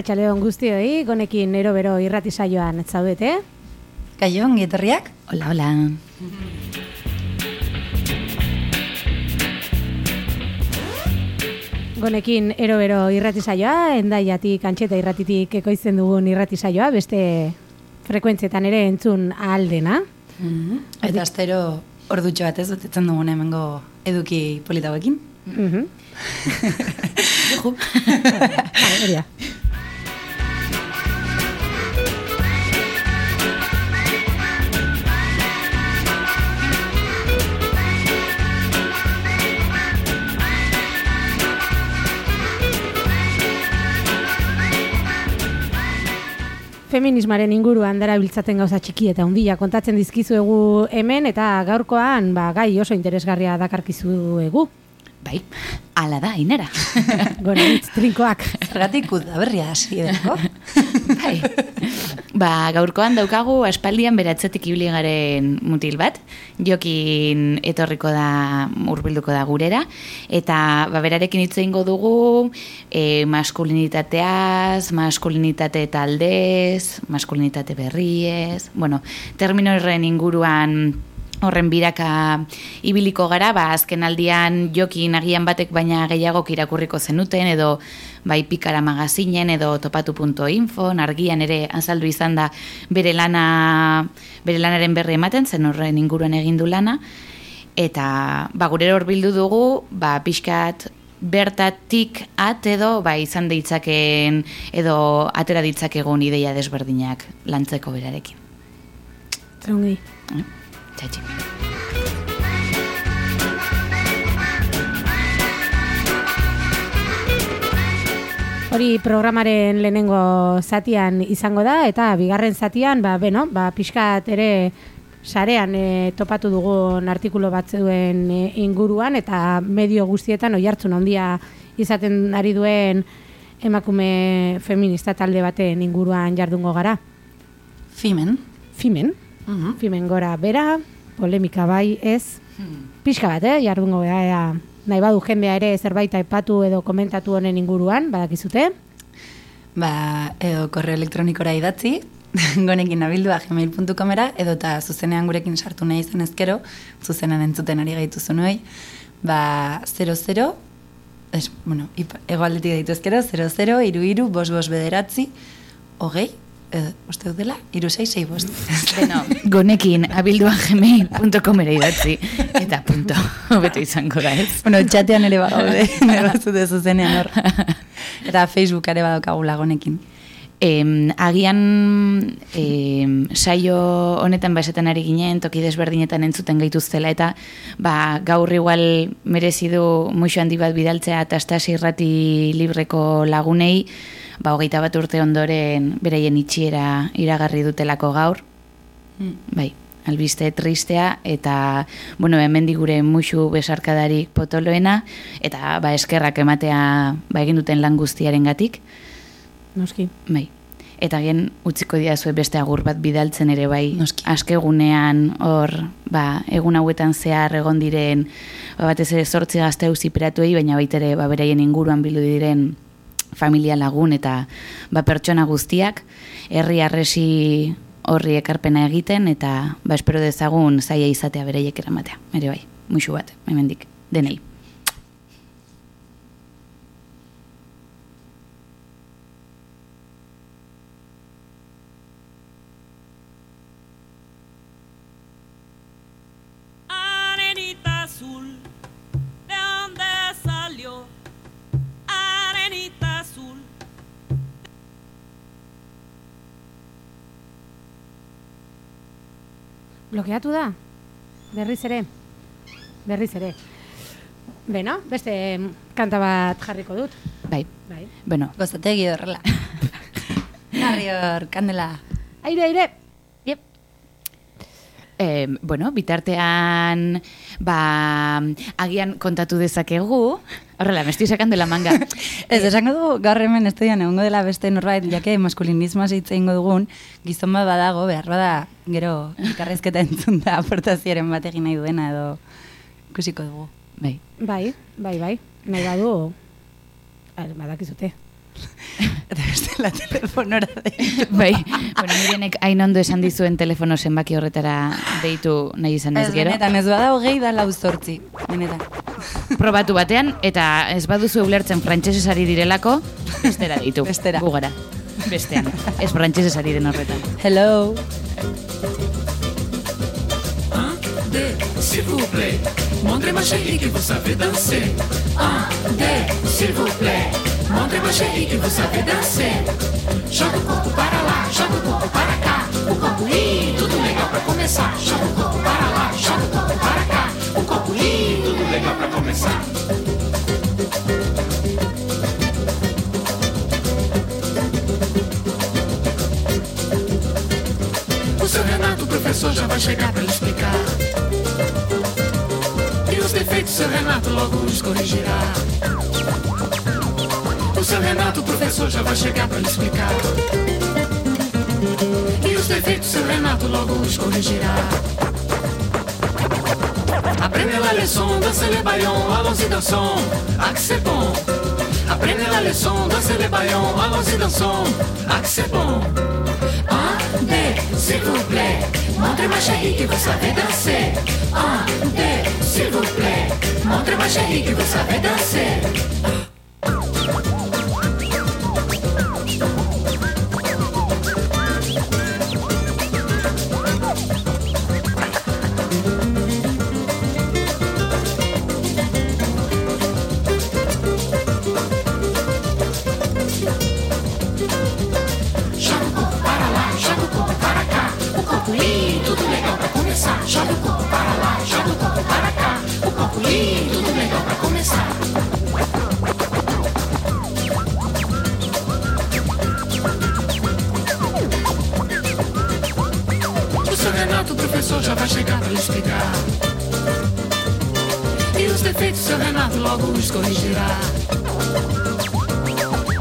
Arratxaleon guztioi, gonekin ero bero irrati saioan zaudete. Kaio, ongi etorriak? Hola, hola. Gonekin ero bero irrati saioa, endaiatik, antxeta irratitik ekoizten dugun irrati saioa, beste frekuentzietan ere entzun ahaldena. Mm Eta astero ordutxo bat ez betetzen dugun hemengo eduki politauekin. Mm -hmm. Hori Feminismaren inguruan dara biltzaten gauza txiki eta hundia kontatzen dizkizuegu hemen eta gaurkoan ba, gai oso interesgarria dakarkizuegu. Bai, ala da, inera. Gora, hitz, trinkoak. Zergatik udaberria hasi edeko. bai. Ba, gaurkoan daukagu aspaldian beratzetik ibili garen mutil bat, jokin etorriko da, urbilduko da gurera, eta ba, berarekin hitz egingo dugu e, maskulinitateaz, maskulinitate taldez, maskulinitate berriez, bueno, termino horren inguruan horren biraka ibiliko gara, ba, azken aldian jokin agian batek baina gehiago irakurriko zenuten, edo bai pikara magazinen, edo topatu.info, argian ere azaldu izan da bere lana, bere lanaren berri ematen, zen horren inguruan egindu lana, eta ba, gure hor bildu dugu, ba, pixkat bertatik at edo ba, izan deitzaken edo atera ditzakegun ideia desberdinak lantzeko berarekin. Zungi. Eh? Txatxi. Hori programaren lehenengo zatian izango da, eta bigarren zatian, ba, beno, ba, pixkat ere sarean e, topatu dugun artikulo batzuen e, inguruan, eta medio guztietan oi hartzun handia izaten ari duen emakume feminista talde baten inguruan jardungo gara. Fimen. Fimen. Mhm. Fimen gora bera, polemika bai ez, Hmm. pixka bat, eh, jardungo gara, ea, nahi badu jendea ere zerbait aipatu edo komentatu honen inguruan, badakizute. Ba, edo korreo elektronikora idatzi, gonekin abildua gmail.comera, edo eta zuzenean gurekin sartu nahi izan ezkero, zuzenean entzuten ari gaitu zunuei, ba, 00, es, bueno, egoaldetik gaitu ezkero, 00, iru iru, bos bos bederatzi, hogei, edo, uste dut dela, iru sei, sei bost. Beno, gonekin abilduan gmail.com ere idatzi, eta punto, hobeto izango da ez. bueno, txatean ere bagaude, nire batzute zuzenean hor. Eta Facebook ere badokagula gonekin. Em, agian em, saio honetan ba esaten ari ginen, toki desberdinetan entzuten gaituztela, eta ba, gaur igual merezi du muixo handi bat bidaltzea eta irrati libreko lagunei, ba, hogeita bat urte ondoren beraien itxiera iragarri dutelako gaur, bai, albiste tristea, eta, bueno, hemen gure muxu besarkadarik potoloena, eta ba, eskerrak ematea ba, egin duten lan guztiaren gatik, Noski. Bai. Eta gen utziko diazue beste agur bat bidaltzen ere bai. Noski. Askegunean hor, ba, egun hauetan zehar egon diren, ba, batez ere zortzi gazte auziperatuei, baina baita ere ba, beraien inguruan bildu diren familia lagun eta ba, pertsona guztiak, herri arresi horri ekarpena egiten, eta ba, espero dezagun zaila izatea bereiek eramatea. Ere bai, muixu bat, hemendik, denei. Blokeatu da? Berriz ere? Berriz ere. Beno, beste kanta bat jarriko dut. Bai, Bai. bueno, Gozategi horrela. Jarri hor, kandela. Aire, aire! Yep. Eh, bueno, bitartean, ba, agian kontatu dezakegu, horrela, me estoy sacando la manga. Ez, esango du, gaur hemen estudian egongo dela beste norbait, jake maskulinismoa hitz egingo dugun, gizon bat badago, behar bada, gero, ikarrezketa entzun da, aportazioaren bat egin nahi duena, edo ikusiko dugu. Bai, Bai, bai, bai. Nahi badu, badakizute. eta bestela telefonora deitu. Bai, bueno, mirenek hain ondo esan dizuen telefono zenbaki horretara deitu nahi izan ez Ez, gero. benetan, ez bada hogei da lau zortzi. Benetan. Probatu batean, eta ez baduzu ulertzen frantsesez ari direlako, bestera deitu. Bestera. Gugara. Bestean. Ez frantsesez ari den horretan. Hello. deux, s'il vous plaît. Montrez ma chérie que vous savez danser. Un, deux, s'il vous plaît. Montrez ma chérie que vous savez danser. Joga o corpo para lá, joga o corpo para cá. O corpo ri, tudo legal pra começar. Joga o corpo para lá, joga o corpo para cá. O corpo ri, tudo legal pra começar. O seu Renato, o professor, já vai chegar pra lhe explicar. E os defeitos, seu Renato logo os corrigirá. O seu Renato, o professor, já vai chegar pra lhe explicar. E os defeitos, seu Renato logo os corrigirá. Aprende la leçon, danse le baillon, allons-y dansons, bon. Aprende la leçon, danse le baillon, allons-y dansons, bon. Un, deux, s'il vous plaît, montrez ma chérie que vous savez danser. Un, deux, s'il vous plaît, montrez ma chérie que vous savez danser. Logo os corrigirá.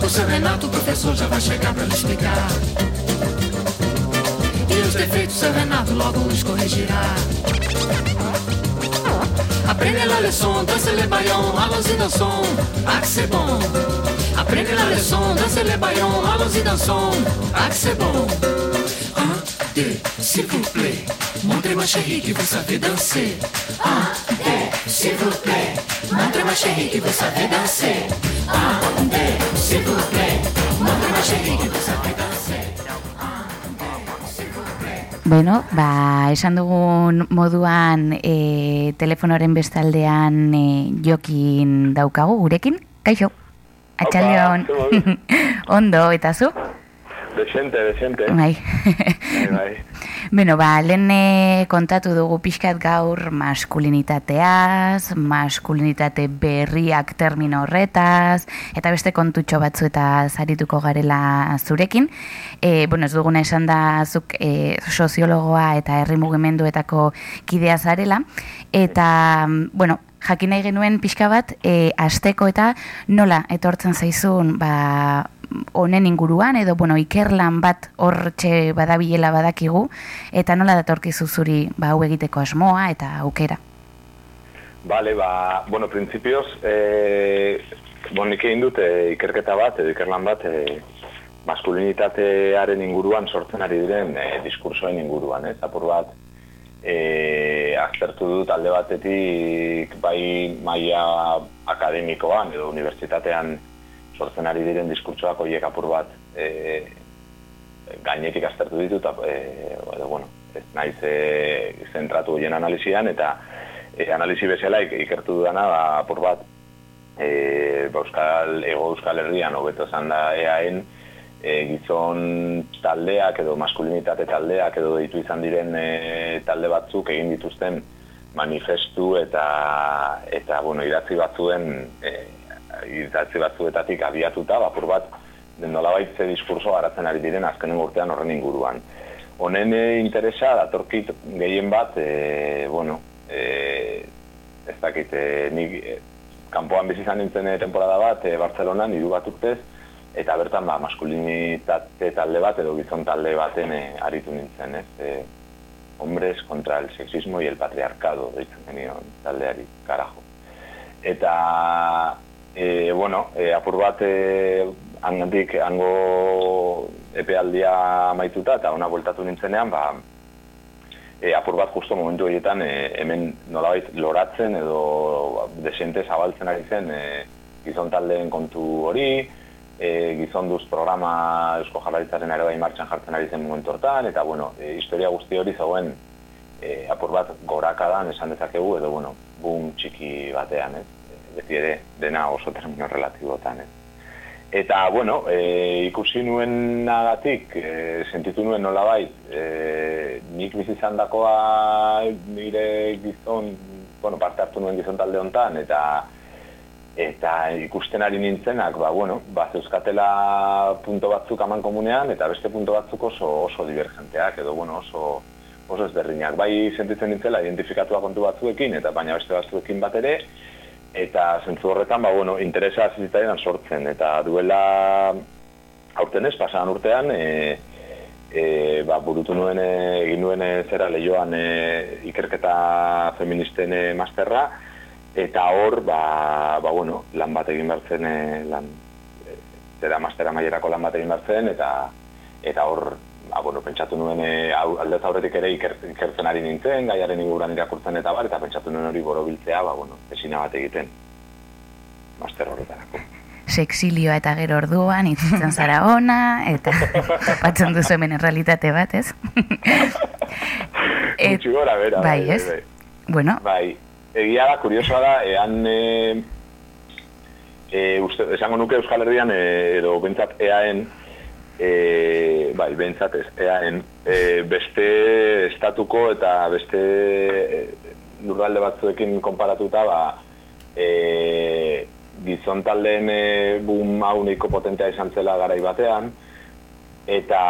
O seu Renato, o professor, já vai chegar pra lhe explicar. E os defeitos, seu Renato logo os corrigirá. Aprende la leçon, danse le baillon, allons-y dansons, ah que c'est bon. Aprende la leçon, danse le baillon, allons-y dansons, ah que c'est bon. Un, deux, s'il vous plaît, montrez ma chérie que vous savez danser. Un, deux, s'il vous plaît, montrez ma chérie que vous savez danser. Un, deux, s'il vous plaît, montrez ma chérie que vous savez danser. Bueno, ba, esan dugun moduan e, telefonoren bestaldean e, jokin daukagu gurekin. Kaixo, atxaldeon. Opa, Ondo, eta zu? Decente, decente. Bai. Bai, bai. Beno, ba, lehen eh, kontatu dugu pixkat gaur maskulinitateaz, maskulinitate berriak termino horretaz, eta beste kontutxo batzu eta zarituko garela zurekin. E, bueno, ez duguna esan da zuk e, soziologoa eta herri mugimenduetako kidea zarela, eta, bueno, jakin nahi genuen pixka bat, e, asteko eta nola etortzen zaizun, ba, honen inguruan, edo, bueno, ikerlan bat hortxe badabilela badakigu, eta nola datorkizu zuri, ba, hau egiteko asmoa eta aukera. Vale, ba, bueno, principios, eh, bon, nik egin dut eh, ikerketa bat, edo ikerlan bat, eh, maskulinitatearen inguruan sortzen ari diren eh, diskursoen inguruan, ez? Apur bat, eh, aztertu dut alde batetik bai maila akademikoan edo unibertsitatean sortzen ari diren diskurtsoak horiek apur bat eh, gainetik aztertu ditut, eh, edo, bueno, ez naiz eh, zentratu hoien analizian, eta e, analisi bezala ik- ikertu dudana ba, apur bat e, ba, Euskal, Ego Euskal Herrian hobeto esan da EAN e, gizon taldeak edo maskulinitate taldeak edo ditu izan diren e, talde batzuk egin dituzten manifestu eta eta bueno, idatzi batzuen e, idatzi batzuetatik abiatuta, bapur bat nolabait ze diskurso garatzen ari diren azkenen urtean horren inguruan. Honen e, interesa datorkit gehien bat, e, bueno, e, ez dakit, e, nik e, kanpoan bizi izan nintzen e, temporada bat, e, Bartzelonan, hiru bat urtez, eta bertan ba, maskulinitate talde bat edo gizon talde baten e, aritu nintzen, ez? E, hombres contra el sexismo y el patriarcado, deitzen genion taldeari, karajo. Eta, e, bueno, e, apur bat e, handik, hango epealdia amaituta, eta ona bueltatu nintzenean, ba, e, apur bat justo momentu horietan e, hemen nolabait loratzen edo ba, desente zabaltzen ari zen e, gizon taldeen kontu hori, e, gizon duz programa Eusko Jarlaritzaren ere martxan jartzen ari zen momentu hortan, eta bueno, e, historia guzti hori zegoen e, apur bat gorakadan esan dezakegu, edo bueno, boom txiki batean, ez? Beti ere dena oso termino relatibotan, ez? Eta, bueno, e, ikusi nuen nagatik, e, sentitu nuen nola bai, e, nik bizizan dakoa nire gizon, bueno, parte hartu nuen gizon talde hontan, eta eta ikusten ari nintzenak, ba, bueno, ba, zeuskatela punto batzuk aman komunean, eta beste punto batzuk oso, oso divergenteak, edo, bueno, oso, oso ezberdinak. Bai, sentitzen nintzela, identifikatua kontu batzuekin, eta baina beste batzuekin bat ere, eta zentzu horretan, ba, bueno, interesa zitzaidan sortzen, eta duela aurten ez, pasan urtean, e, e, ba, burutu nuen, egin nuen e, zera lehioan e, ikerketa feministen e, masterra, eta hor, ba, ba, bueno, lan bat egin bertzen, e, lan, e, zera mastera maierako lan bat egin bertzen, eta eta hor, ba, bueno, pentsatu nuen e, aldez aurretik ere iker, ikertzen ari nintzen, gaiaren inguruan irakurtzen eta bar, eta pentsatu nuen hori borobiltzea, ba, bueno, esina bat egiten, master horretarako. Sexilioa eta gero orduan, itzitzen zara ona, eta topatzen duzu hemen errealitate bat, ez? Et- gora, bera. bai, ez? Bueno, Bai, egia da, kuriosoa da, ean, e, e, uste, esango nuke Euskal Herrian, e, edo bentsat eaen, e, bai, bentsat ez, eaen, e, beste estatuko eta beste e, lurralde batzuekin konparatuta, ba, e, gizon taldeen e, boom hau nahiko potentea izan zela garai batean, eta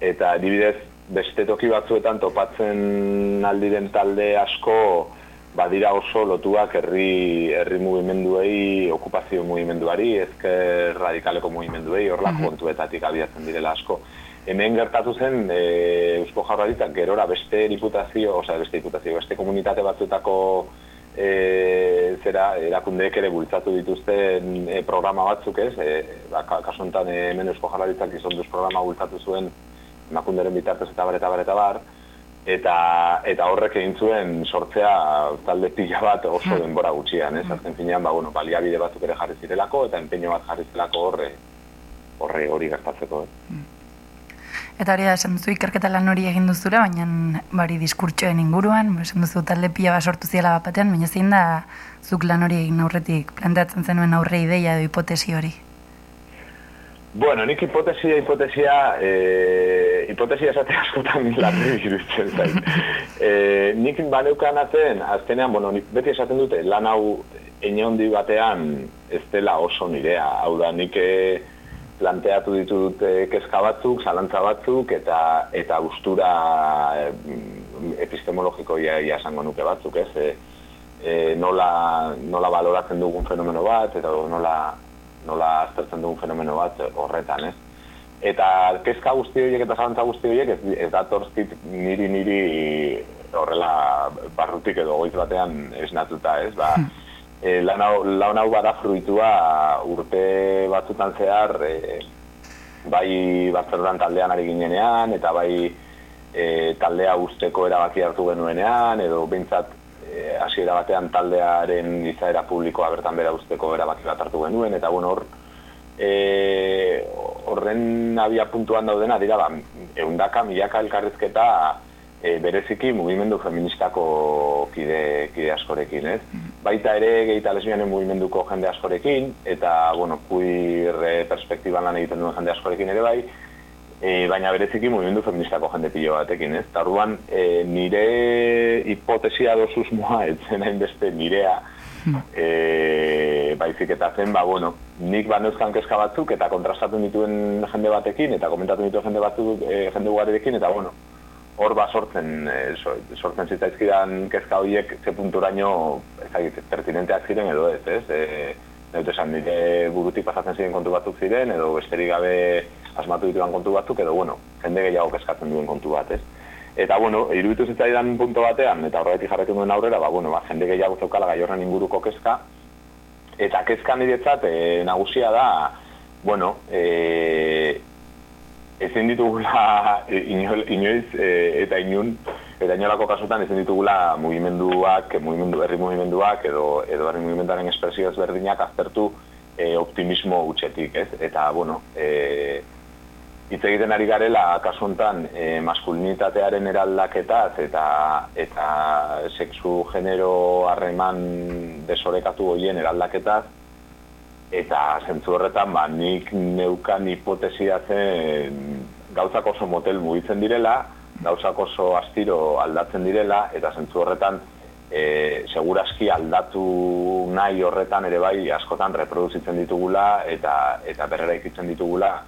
eta adibidez beste toki batzuetan topatzen aldiren talde asko badira oso lotuak herri herri mugimenduei, okupazio mugimenduari, ezker radikaleko mugimenduei, horlako kontuetatik abiatzen direla asko. Hemen gertatu zen e, Eusko Jaurlaritzak gerora beste diputazio, osea beste diputazio, beste komunitate batzuetako e, zera erakundeek ere bultzatu dituzten e, programa batzuk ez, e, ba, ka- kasu honetan hemen Eusko Jaurlaritzak izonduz programa bultzatu zuen emakunderen bitartez eta bar eta bar eta bar, eta, eta horrek egin zuen sortzea talde pila bat oso denbora gutxian, ez? Azken finean, ba, bueno, baliabide batzuk ere jarri zirelako, eta empeño bat jarri zirelako horre, horre hori gertatzeko. Eh? Eta hori da, esan duzu ikerketa lan hori egin duzura, baina bari diskurtsoen inguruan, ba, esan duzu talde pila bat sortu ziela bat batean, baina zein da zuk lan hori egin aurretik planteatzen zenuen aurre ideia edo hipotesi hori. Bueno, nik hipotesia, hipotesia, eh, hipotesia esate askotan larri iruditzen zait. eh, nik baneukan atzen, azkenean, bueno, nik beti esaten dute, lan hau inondi batean ez dela oso nirea. Hau da, nik eh, planteatu ditut eh, kezka batzuk, zalantza batzuk, eta eta gustura eh, epistemologiko ia, esango nuke batzuk, ez? Eh, nola, nola baloratzen dugun fenomeno bat, eta nola, nola aztertzen dugun fenomeno bat horretan, ez? Eta kezka guzti horiek eta zalantza guzti horiek ez, ez datortzit niri niri horrela barrutik edo goiz batean esnatuta, ez? Ba, e, lan, hau, lan hau bada fruitua urte batzutan zehar e, bai batzerdan taldean ari ginenean, eta bai e, taldea usteko erabaki hartu genuenean, edo behintzat e, hasiera batean taldearen izaera publikoa bertan bera usteko erabaki bat hartu genuen, eta bueno, hor, e, horren abia puntuan daudena, dira, ba, eundaka, milaka elkarrizketa e, bereziki mugimendu feministako kide, kide askorekin, ez? Baita ere gehi eta lesbianen mugimenduko jende askorekin, eta, bueno, eh, perspektiban lan egiten duen jende askorekin ere bai, e, baina bereziki mugimendu feministako jende pilo batekin, ez? Eta orduan, e, nire hipotesia dozuzmoa, etzen hainbeste nirea, e, baizik eta zen, ba, bueno, nik baneuzkan kezka batzuk eta kontrastatu dituen jende batekin, eta komentatu dituen jende batzuk, e, jende ugarirekin, eta bueno, hor ba sortzen, e, so- sortzen zitzaizkidan kezka horiek ze punturaino, ezagit, pertinenteak ziren edo ez, ez? E, Neut esan, nire burutik pasatzen ziren kontu batzuk ziren, edo besterik gabe asmatu dituan kontu batzuk, edo, bueno, jende gehiago kezkatzen duen kontu bat, ez? Eta, bueno, iruditu zitzaidan punto batean, eta horretik jarretu duen aurrera, ba, bueno, ba, jende gehiago zeukala gai horren inguruko kezka, eta kezka niretzat e, nagusia da, bueno, e, ezin ditugula e, ino- inoiz e, eta inun, eta inolako kasutan ezin ditugula mugimenduak, mugimendu, herri mugimenduak edo, edo herri mugimenduaren espresio ezberdinak aztertu e, optimismo utxetik, ez? Eta, bueno, e, hitz egiten ari garela kasu hontan e, maskulinitatearen eraldaketaz eta eta sexu genero harreman desorekatu hoien eraldaketaz eta zentzu horretan ba, nik neukan hipotesia zen gauzak oso motel mugitzen direla, gauzak oso astiro aldatzen direla eta zentzu horretan e, seguraski aldatu nahi horretan ere bai askotan reproduzitzen ditugula eta eta berrera ikitzen ditugula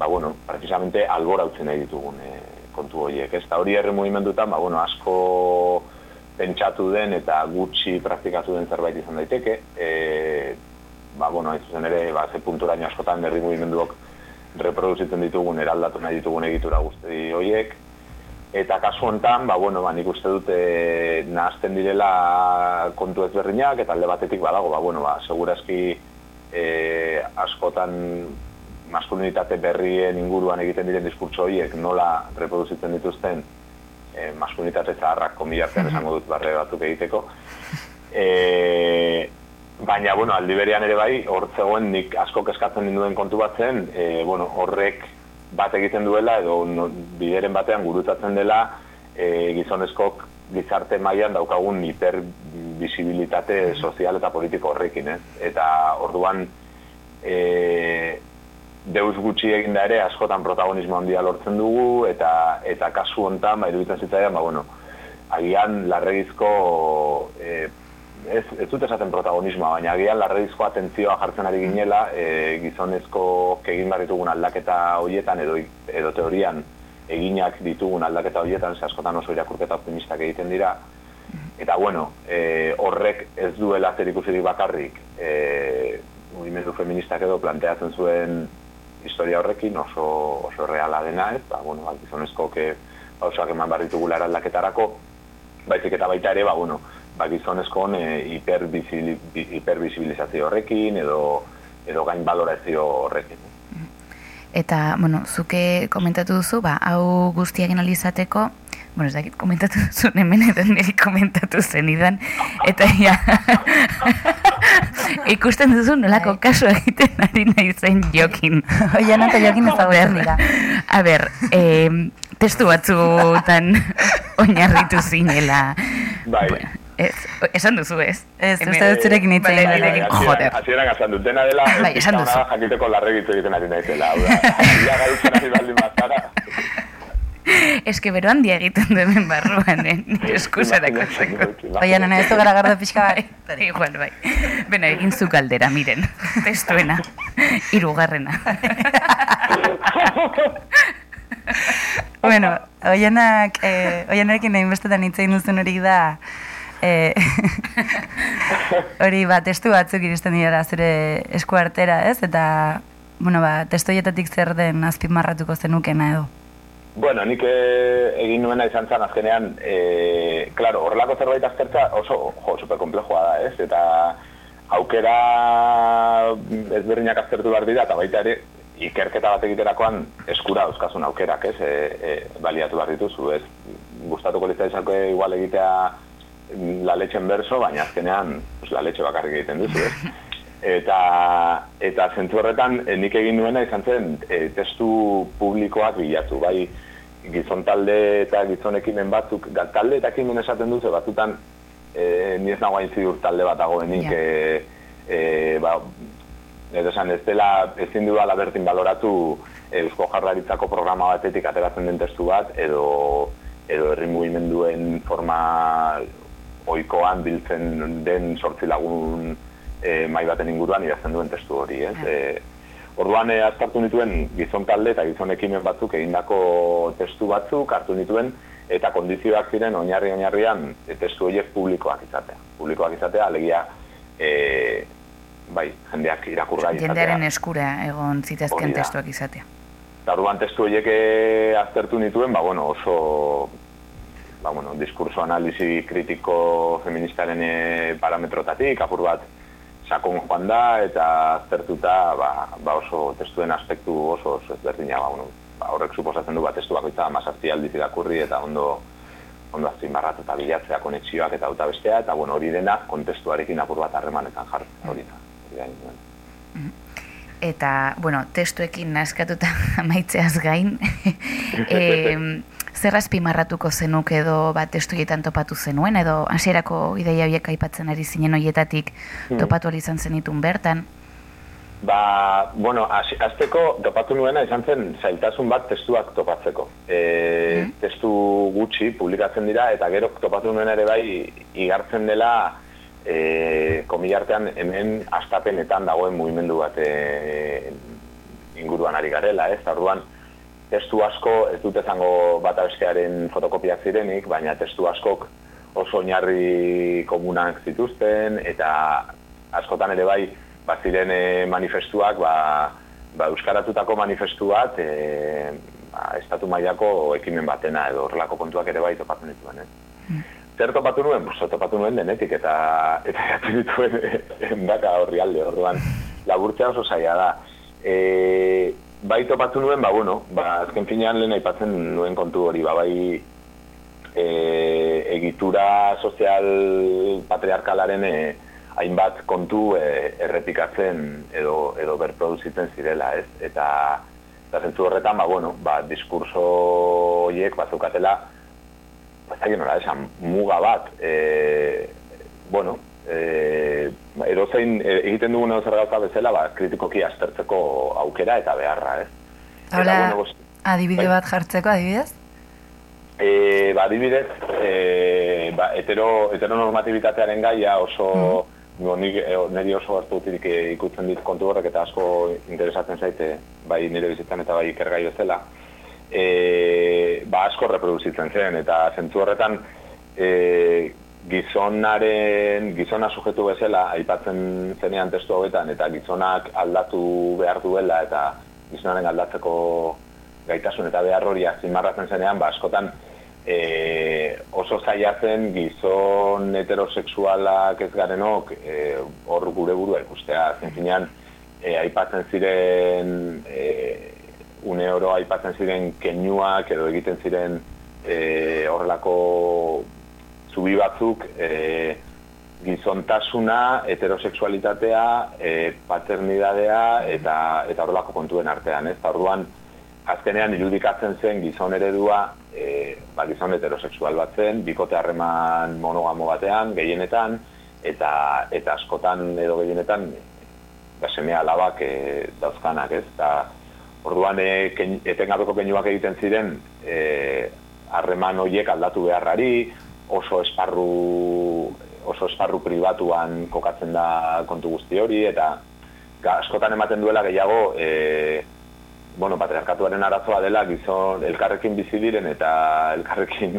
ba, bueno, precisamente albora utzen nahi ditugun e, kontu horiek, ez? Eta hori herri mugimendutan, ba, bueno, asko pentsatu den eta gutxi praktikatu den zerbait izan daiteke, e, ba, bueno, ez zuzen ere, ba, ze punturaino askotan herri mugimenduok reproduzitzen ditugun, eraldatu nahi ditugun egitura guzti horiek, Eta kasu hontan, ba, bueno, ba, nik uste dut e, nahazten direla kontu ezberdinak, eta alde batetik badago, ba, bueno, ba, segurazki e, askotan maskulinitate berrien inguruan egiten diren diskurtso horiek nola reproduzitzen dituzten e, maskulinitate zaharrak komilartean esango dut barre batzuk egiteko. E, baina, bueno, aldi berean ere bai, hor zegoen nik asko eskatzen ninduen kontu bat zen, e, bueno, horrek bat egiten duela edo no, bideren batean gurutatzen dela e, gizonezkok gizarte mailan daukagun hiperbisibilitate sozial eta politiko horrekin, ez? Eta orduan e, deus gutxi egin da ere askotan protagonismo handia lortzen dugu eta eta kasu hontan ba iruditzen zitzaidan ba bueno agian larregizko e, ez, ez dut esaten protagonismoa, baina agian larregizko atentzioa jartzen ari ginela e, gizonezko egin behar ditugun aldaketa horietan edo, edo teorian eginak ditugun aldaketa horietan, ze askotan oso irakurketa optimistak egiten dira, eta bueno, e, horrek ez duela zer ikusirik bakarrik e, mugimendu feministak edo planteatzen zuen historia horrekin oso, oso reala dena ez, ba, bueno, ba, gizonezko ke pausak eman behar ditugula eraldaketarako, baizik eta baita ere, ba, bueno, ba, gizonezkoen e, hiperbizibili- hiperbisibilizazio horrekin edo, edo gain balorazio horrekin. Eta, bueno, zuke komentatu duzu, ba, hau guztiak analizateko, bueno, ez dakit komentatu duzu hemen edo niri komentatu zenidan, eta ja, ikusten duzu nolako kasu egiten ari nahi zen jokin. Oian eta jokin ez dago behar dira. A ber, eh, testu batzutan oinarritu zinela. Bai. Bueno, ez, esan duzu ez? Ez, uste dut zurekin hitz egin Bai, dut. bai, Bai, bai, joder. Hasieran esan dut, dena dela, Bai, esan duzu. bat jakiteko larregitzu egiten ari naizela. Hau da, ja garutzen ari baldin bazara. Que bero handia egiten du hemen barruan, eh? nire eskusarako zeko. Oian, nena ez du gara gardo pixka Bai, bat. igual, bai. Beno, egin zu galdera, miren. Testuena. Hirugarrena. bueno, oianak, eh, oianarekin nahi bestetan hitz egin duzun hori da, eh, hori ba, testu batzuk iristen dira zure eskuartera, ez? Eta, bueno, ba, testu horietatik zer den azpimarratuko zenukena edo. Bueno, nik eh, egin nuena izan zen azkenean, eh, claro, horrelako zerbait aztertza oso, jo, super komplejoa da, ez? Eta aukera ezberdinak aztertu behar dira, eta baita ere, ikerketa bat egiterakoan eskura euskazun aukerak, ez? E, e, baliatu behar dituzu, ez? Gustatuko litzaizako igual egitea mm, la leche en verso, baina azkenean pues, la leche bakarrik egiten duzu, ez? Eta, eta zentzu horretan, eh, nik egin nuena izan zen eh, testu publikoak bilatu, bai gizon talde eta gizon ekimen batzuk, talde eta ekimen esaten duzu, batzutan e, ni ez nago hain zidur talde bat dagoenik, Ja. e, e, ba, ez esan ez dela, ezin dudala bertin baloratu Eusko Jarraritzako programa batetik ateratzen den testu bat, edo, edo herri mugimenduen forma oikoan biltzen den sortzi lagun e, mai baten inguruan idazten duen testu hori, ez? E, orduan e, azkartu nituen gizon talde eta gizon ekimen batzuk egindako testu batzuk hartu nituen eta kondizioak ziren oinarri oinarrian e, testu horiek publikoak izatea. Publikoak izatea, alegia e, bai, jendeak irakurgai izatea. Jendearen eskura egon zitezken testuak izatea. Eta orduan testu horiek eh, aztertu nituen, ba, bueno, oso ba, bueno, diskurso analisi kritiko feministaren eh, parametrotatik, apur bat sakon joan da eta aztertuta ba, ba oso testuen aspektu oso oso ezberdina ba, bueno, ba, horrek suposatzen du ba, testu bakoitza mazazpi aldiz irakurri eta ondo ondo azpimarratu eta bilatzea konexioak eta auta bestea, eta bueno, hori dena kontestuarekin apur bat harremanetan jartzen hori da. Hori da, bueno. Eta, bueno, testuekin naskatuta amaitzeaz gain, e, zer azpimarratuko zenuk edo ba, testuetan topatu zenuen, edo hasierako ideia horiek aipatzen ari zinen hoietatik topatu ahal izan zenitun bertan. Ba, bueno, hasteko topatu nuena izan zen zailtasun bat testuak topatzeko. E, Testu gutxi publikatzen dira eta gero topatu nuen ere bai igartzen dela e, komilartean hemen astapenetan dagoen mugimendu bat e, inguruan ari garela, ez? Orduan, testu asko ez dut ezango bata bestearen fotokopiak zirenik, baina testu askok oso oinarri komunak zituzten eta askotan ere bai baziren e, manifestuak ba, ba, euskaratutako manifestu bat e, ba, estatu mailako ekimen batena edo horrelako kontuak ere bai topatu nituen, ez? Zer topatu nuen? Pues, topatu nuen denetik eta eta jatu dituen endaka horri alde, orduan laburtzea oso zaila da. E, bai topatu nuen, ba, bueno, ba, azken finean lehen aipatzen nuen kontu hori, ba, bai e, egitura sozial patriarkalaren e, hainbat kontu e, errepikatzen edo, edo berproduzitzen zirela, ez? Eta, eta zentzu horretan, ba, bueno, ba, diskurso horiek bazukatela, ba, ez dakit nola esan, muga bat, e, bueno, e, edozein e, egiten dugun edo zer gauza bezala, ba, kritikoki aztertzeko aukera eta beharra, ez? Eta, Hola, bueno, bos- adibide bai. bat jartzeko, adibidez? E, ba, adibidez, e, ba, hetero, heteronormatibitatearen gaia oso, no, nik, niri oso hartutik e, ikutzen dit kontu horrek eta asko interesatzen zaite, bai nire bizitzan eta bai ikergai bezala, e, ba, asko reproduzitzen zen, eta zentzu horretan, e, gizonaren, gizona sujetu bezala, aipatzen zenean testu hauetan, eta gizonak aldatu behar duela, eta gizonaren aldatzeko gaitasun eta behar hori azpimarratzen zenean, ba, askotan e, oso zaila zen gizon heterosexualak ez garenok e, hor gure burua ikustea. Zen finean, e, aipatzen ziren, e, une oro aipatzen ziren keinuak edo egiten ziren e, horrelako zubi batzuk e, gizontasuna, heterosexualitatea, e, paternidadea eta eta horrelako kontuen artean, ez? Orduan azkenean irudikatzen zen gizon eredua e, ba, gizon heterosexual bat zen, bikote harreman monogamo batean, gehienetan, eta eta askotan edo gehienetan ba, seme alabak e, dauzkanak, ez? Eta orduan e, kein, etengabeko keinuak egiten ziren e, harreman horiek aldatu beharrari, oso esparru oso esparru pribatuan kokatzen da kontu guzti hori eta askotan ematen duela gehiago e, bueno, patriarkatuaren arazoa dela gizon elkarrekin bizi diren eta elkarrekin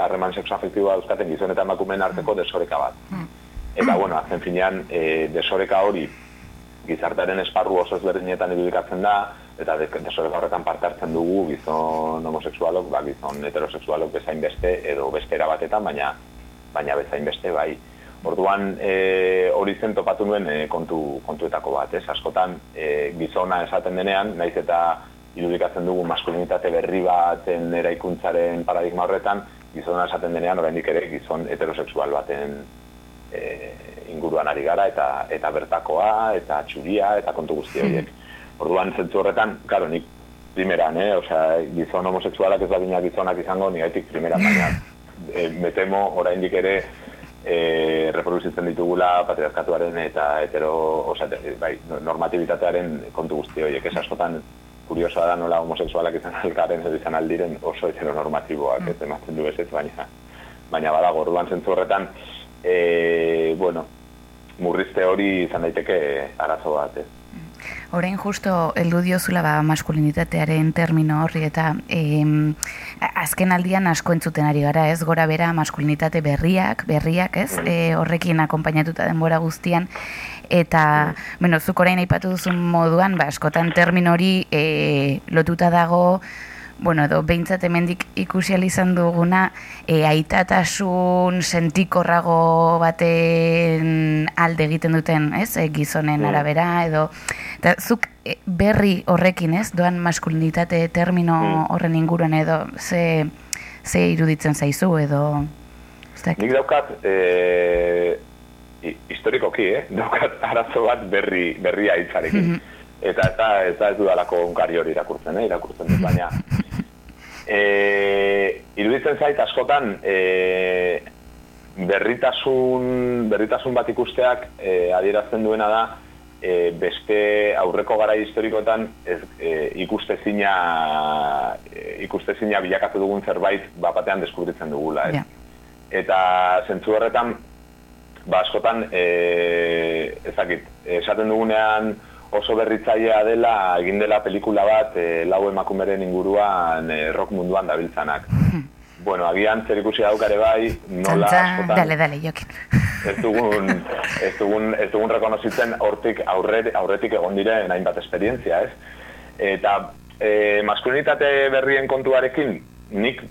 harreman sexu afektiboa euskaten gizon eta emakumeen arteko desoreka bat. Eta bueno, azken finean e, desoreka hori gizartearen esparru oso ezberdinetan irudikatzen da, eta de- desoreka horretan parte hartzen dugu gizon homosexualok, ba, gizon heterosexualok bezain beste edo beste batetan, baina baina bezain beste bai. Orduan e, hori zen topatu nuen e, kontu, kontuetako bat, ez? Askotan e, gizona esaten denean, naiz eta irudikatzen dugu maskulinitate berri baten eraikuntzaren paradigma horretan, gizona esaten denean oraindik ere gizon heterosexual baten e, inguruan ari gara eta eta bertakoa eta txuria eta kontu guzti horiek. Orduan zentzu horretan, claro, nik primeran, eh, osea, gizon homosexualak ez badina gizonak izango ni gaitik primeran baina e, me temo oraindik ere e, reproduzitzen ditugula patriarkatuaren eta hetero, osea, te- bai, normatibitatearen kontu guzti horiek. Ez askotan kuriosoa da nola homosexualak izan algaren edo izan aldiren oso heteronormatiboak, ez ematen du ez ez, baina baina badago orduan zentzu horretan e, bueno, murrizte hori izan daiteke arazo bat, ez? Orain justo heldu diozula ba, maskulinitatearen termino horri eta em, azken aldian asko entzuten ari gara, ez? Gora bera maskulinitate berriak, berriak, ez? E, horrekin akonpainatuta denbora guztian eta, bueno, zuk orain aipatu duzun moduan, ba, askotan termino hori e, lotuta dago bueno, edo behintzat hemendik ikusi izan duguna, e, aitatasun sentikorrago baten alde egiten duten, ez, e, gizonen Mm. arabera, edo, eta zuk e, berri horrekin, ez, doan maskulinitate termino Mm. horren inguruan, edo, ze, ze iruditzen zaizu, edo, dakit. Nik daukat, e, hi- historikoki, eh? daukat arazo bat berri, berria hitzarekin. Eta ez da, ez da ez dudalako unkari hori irakurtzen, eh? irakurtzen dut, baina e, iruditzen zait askotan e, berritasun, berritasun bat ikusteak e, adierazten duena da e, beste aurreko garai historikoetan ez, e, ikustezina, e, ikustezina bilakatu dugun zerbait bapatean deskubritzen dugula. Ez? Ja. Eta zentzu horretan, ba, askotan, e, ezakit, esaten dugunean oso berritzailea dela, egin dela pelikula bat, e, lau emakumeren inguruan e, rock munduan dabiltzanak. bueno, agian zer ikusi daukare bai, nola askotan dale, dale, jokin. ez dugun, ez dugun, ez dugun rekonozitzen hortik aurre, aurretik egon diren hainbat esperientzia, ez? Eta e, maskulinitate berrien kontuarekin, nik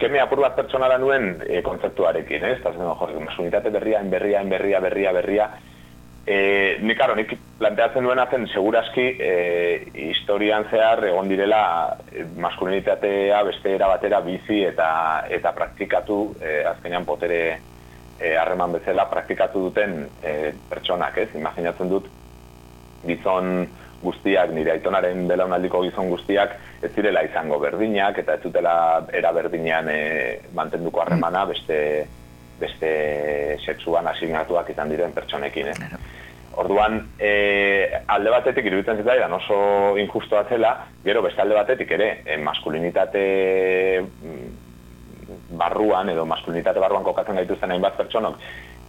keme apur bat pertsonala nuen e, kontzeptuarekin, ez? Eta zen, jo, maskulinitate berria, berria, berria, berria, berria, E, nik, karo, nik planteatzen duena zen, seguraski, e, historian zehar egon direla e, maskulinitatea beste era batera bizi eta eta praktikatu, e, azkenean potere e, harreman bezala praktikatu duten e, pertsonak, ez? Imaginatzen dut, gizon guztiak, nire aitonaren belaunaldiko gizon guztiak, ez direla izango berdinak, eta ez dutela era berdinean e, mantenduko harremana beste, beste sexuan asignatuak izan diren pertsonekin, eh? Orduan, e, alde batetik iruditzen zitzaidan oso injustoa zela, gero beste alde batetik ere, e, maskulinitate mm, barruan, edo maskulinitate barruan kokatzen gaituzten hainbat pertsonok,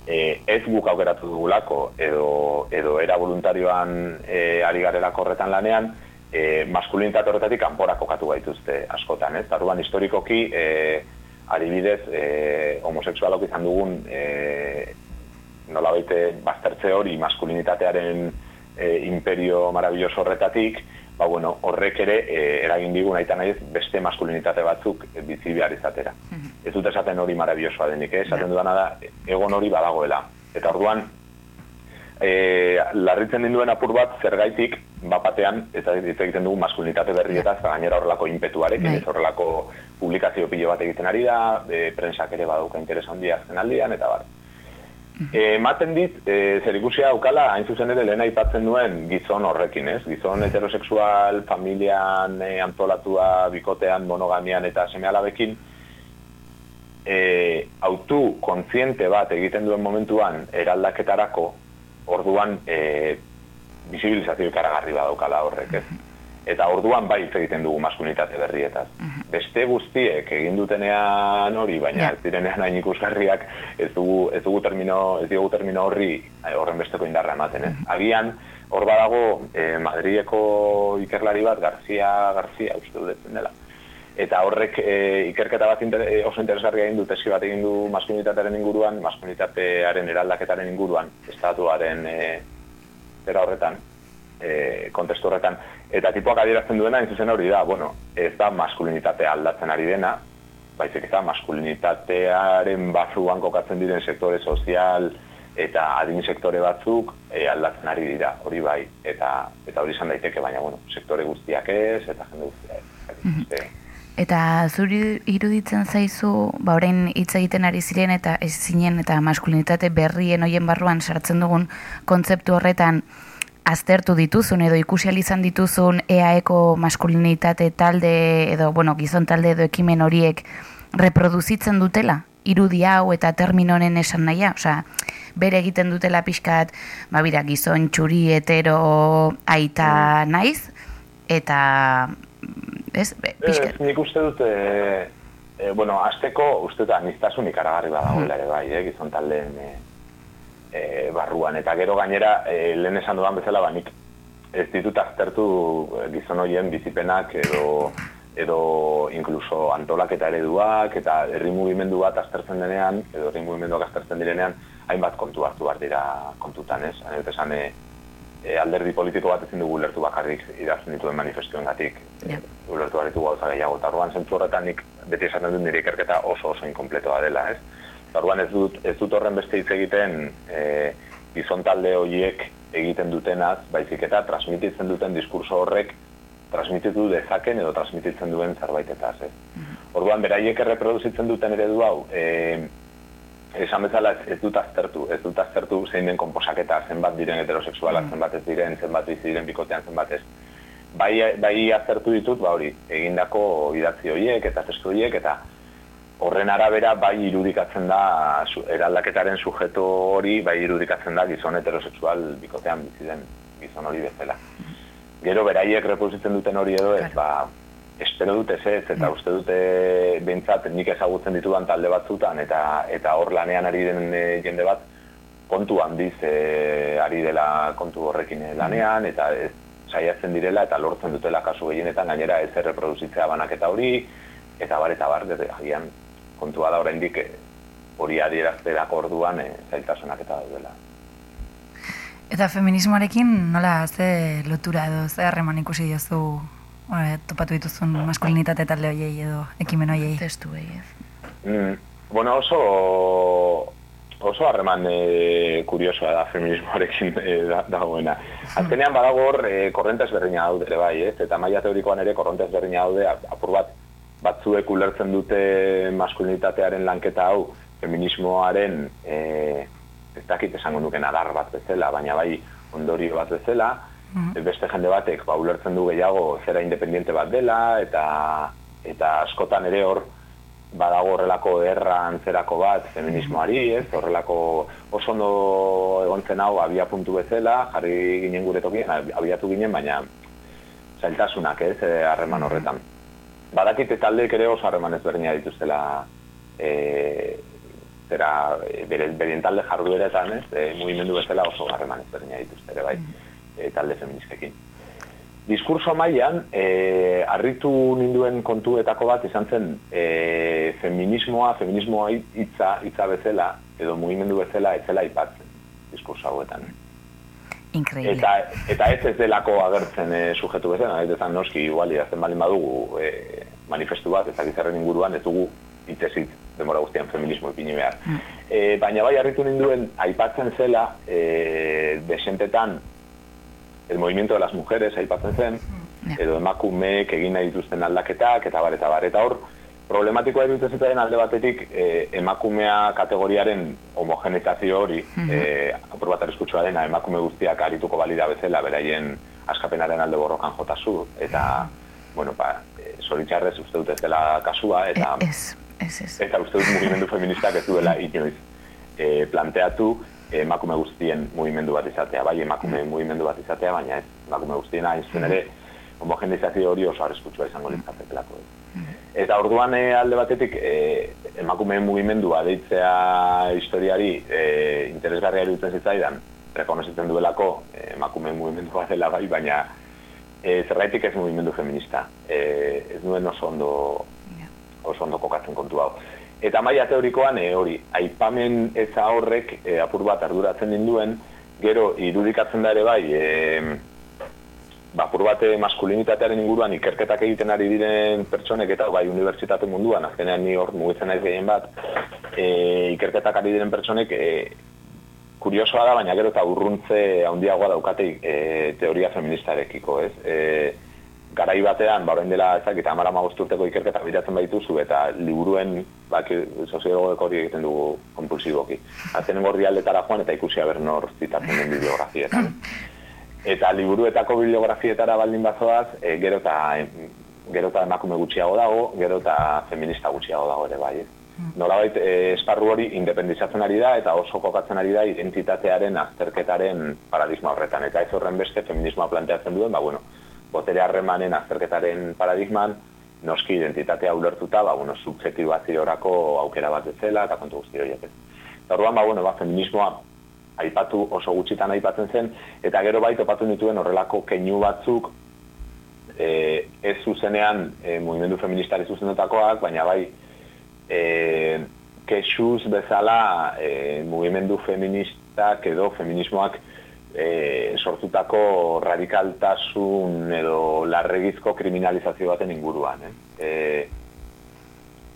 e, ez guk aukeratu dugulako, edo, edo era voluntarioan e, ari garelako horretan lanean, e, maskulinitate horretatik kanpora kokatu gaituzte askotan, ez? Orduan, historikoki, e, adibidez, e, homoseksualok izan dugun e, nola baite baztertze hori maskulinitatearen e, imperio marabilloso horretatik, ba, bueno, horrek ere e, eragin digu nahi eta nahiz beste maskulinitate batzuk bizi behar izatera. Ez dut esaten hori marabillosoa denik, eh? esaten dudana da, egon hori badagoela. Eta orduan, e, larritzen dinduen apur bat zergaitik bapatean, eta hitz egiten dugu maskulinitate berrietaz, eta gainera horrelako impetuarekin, Bai. ez horrelako publikazio pilo bat egiten ari da, e, prensak ere badauka interes handia azken aldian, eta bar. E, ematen dit, e, zer ikusia aukala, hain zuzen ere lehen aipatzen duen gizon horrekin, ez? Gizon heterosexual, familian e, antolatua, bikotean, monogamian eta seme alabekin, e, autu kontziente bat egiten duen momentuan eraldaketarako, orduan e, bisibilizazio ikaragarri badaukala horrek, ez? Eta orduan bai hitz egiten dugu maskulinitate berrietaz. Beste guztiek egin dutenean hori, baina ez direnean hain ikusgarriak, ez dugu, ez dugu termino, ez dugu termino horri eh, horren besteko indarra ematen, ez? Agian, hor badago eh, Madrileko ikerlari bat, Garcia, Garcia, uste dudetzen dela. Eta horrek eh, ikerketa bat inter, eh, oso interesgarria egin du, tesi bat egin du maskulinitatearen inguruan, maskulinitatearen eraldaketaren inguruan, estatuaren eh, zera horretan, e, kontestu horretan. Eta tipoak adierazten duena, hain zuzen hori da, bueno, ez da maskulinitatea aldatzen ari dena, baizik eta maskulinitatearen barruan kokatzen diren sektore sozial eta adin sektore batzuk e, aldatzen ari dira, hori bai, eta eta hori izan daiteke, baina, bueno, sektore guztiak ez, eta jende guztiak ez. E, Eta zuri iruditzen zaizu, ba orain hitz egiten ari ziren eta ez zinen eta maskulinitate berrien hoien barruan sartzen dugun kontzeptu horretan aztertu dituzun edo ikusi izan dituzun EAeko maskulinitate talde edo bueno, gizon talde edo ekimen horiek reproduzitzen dutela? Irudi hau eta termino honen esan nahia, osea, bere egiten dutela pixkat, ba bira, gizon txuri hetero aita naiz eta ez, pixkat, Ez, nik uste dut, e, e, bueno, azteko uste dut aniztasun ikaragarri badagoela ere bai, eh, gizon taldeen e, e, barruan. Eta gero gainera, e, lehen esan dudan bezala, ba, nik ez ditut aztertu gizon horien bizipenak edo edo inkluso antolaketa ereduak eta herri mugimendu bat aztertzen denean, edo herri mugimenduak aztertzen direnean, hainbat kontu hartu behar dira kontutan, ez? Hain esan, e, alderdi politiko bat ezin dugu ulertu bakarrik idazten dituen manifestioengatik Ja. ulertu behar ditugu gauza gehiago. Eta orduan zentzu horretan nik beti esaten dut nire ikerketa oso oso inkompletoa dela, ez? Orduan ez dut, ez dut horren beste hitz egiten e, gizon talde horiek egiten dutenaz, baizik eta transmititzen duten diskurso horrek transmititu dezaken edo transmititzen duen zerbaitetaz, ez? Orduan, beraiek erreproduzitzen duten eredu hau, e, esan bezala ez, dut aztertu, ez dut aztertu zein den konposaketa, zenbat diren heterosexualak, zenbat ez diren, zenbat bizi diren bikotean, zenbat ez. Bai, bai aztertu ditut, ba hori, egindako idatzi horiek eta testu horiek, eta horren arabera bai irudikatzen da, su, eraldaketaren sujeto hori, bai irudikatzen da gizon heterosexual bikotean bizi den gizon hori bezala. Gero beraiek reproduzitzen duten hori edo ez, ba, espero dut ez ez, eta uste dute behintzat nik ezagutzen ditudan talde batzutan, eta eta hor lanean ari den e, jende bat, kontu handiz e, ari dela kontu horrekin e, lanean, eta ez, saiatzen direla eta lortzen dutela kasu gehienetan gainera ez erreproduzitzea banaketa hori, eta bar eta bar, agian kontua da oraindik e, hori adierazterako orduan e, zailtasunak eta daudela. Eta feminismoarekin nola ze lotura edo ze harreman ikusi diozu eh, topatu dituzun maskulinitate talde hoiei edo ekimen hoiei. Testu ez. Mm, bueno, oso oso harreman e, kuriosoa da feminismoarekin e, da, dagoena. Azkenean badago hor e, korrente ezberdina daude ere bai, ez? Eta maila teorikoan ere korrente ezberdina daude ap- apur bat batzuek ulertzen dute maskulinitatearen lanketa hau feminismoaren e, ez dakit esango nuken adar bat bezala, baina bai ondorio bat bezala, beste jende batek ba, ulertzen du gehiago zera independiente bat dela, eta eta askotan ere hor badago horrelako erra antzerako bat feminismoari, ez? Horrelako oso ondo egon zen hau abia puntu bezala, jarri ginen gure tokien, ab- abiatu ginen, baina zailtasunak, ez, eh, harreman horretan. Badakit taldeek ere oso harreman ezberdina dituztela e, zera, bere, berien talde jardueretan, ez, e, mugimendu bezala oso harreman ezberdina dituzte ere, bai, e, talde feministekin. Diskurso mailan, e, arritu ninduen kontuetako bat izan zen e, feminismoa, feminismoa hitza, hitza bezala, edo mugimendu bezala, etzela aipatzen diskurso hauetan. Increíble. Eta, eta ez ez delako agertzen e, sujetu bezala, ez dezan noski igual idazten balin badugu e, manifestu bat, ezagizarren inguruan, ez dugu hitzezit demora guztian feminismo ipini behar. E, baina bai harritu ninduen aipatzen zela, e, desentetan, el movimiento de las mujeres aipatzen zen, Ja. edo emakumeek egin nahi dituzten aldaketak, eta bar, eta bar, eta hor, problematikoa iruditzen zitaren alde batetik e, emakumea kategoriaren homogenizazio hori, e, apur bat arriskutsua dena, emakume guztiak arituko balida bezala, beraien askapenaren alde borrokan jotazu, eta, bueno, ba, e, zoritxarrez uste dut ez dela kasua, eta... E, ez, ez, ez. Eta uste dut mugimendu feministak ez duela inoiz e, planteatu emakume guztien mugimendu bat izatea, bai emakume mugimendu bat izatea, baina ez emakume guztien hain zuen ere homogenizazio hori oso arriskutsua izango litzatekelako. Eta orduan e, alde batetik e, emakume mugimendua deitzea historiari e, interesgarria iruditzen zitzaidan, rekonozitzen duelako e, emakume mugimendua dela bai, baina e, zerraitik ez mugimendu feminista. E, ez nuen oso ondo oso ondo kokatzen kontu hau. Eta maila teorikoan e, hori, aipamen eza horrek e, apur bat arduratzen ninduen, gero irudikatzen da ere bai, e, apur bat e, maskulinitatearen inguruan ikerketak egiten ari diren pertsonek eta bai unibertsitate munduan, azkenean ni hor mugitzen naiz gehien bat, e, ikerketak ari diren pertsonek e, kuriosoa da, baina gero eta urruntze handiagoa daukate e, teoria feministarekiko, ez? E, garai batean, ba, orain dela, ezak, eta amara urteko ikerketa biratzen baituzu, eta liburuen, bak, soziologek hori egiten dugu kompulsiboki. Azenen gordi aldetara joan, eta ikusi aber nor zitatzen den bibliografietan. Eta liburuetako bibliografietara baldin bazoaz, e, gero eta gero eta emakume gutxiago dago, gero eta feminista gutxiago dago ere bai. ez? Nolabait, e, esparru hori independizatzen ari da eta oso kokatzen ari da identitatearen azterketaren paradigma horretan. Eta ez horren beste feminismoa planteatzen duen, ba, bueno, botere harremanen azterketaren paradigman, noski identitatea ulertuta, ba, bueno, subjektibaziorako aukera bat bezala, eta kontu guzti horiek ez. Orduan, ba, bueno, ba, feminismoa aipatu oso gutxitan aipatzen zen, eta gero bai topatu nituen horrelako keinu batzuk, e, ez zuzenean e, mugimendu feministari zuzendutakoak, baina bai e, kexuz bezala e, mugimendu feministak edo feminismoak e, sortutako radikaltasun edo larregizko kriminalizazio baten inguruan. Eh? E,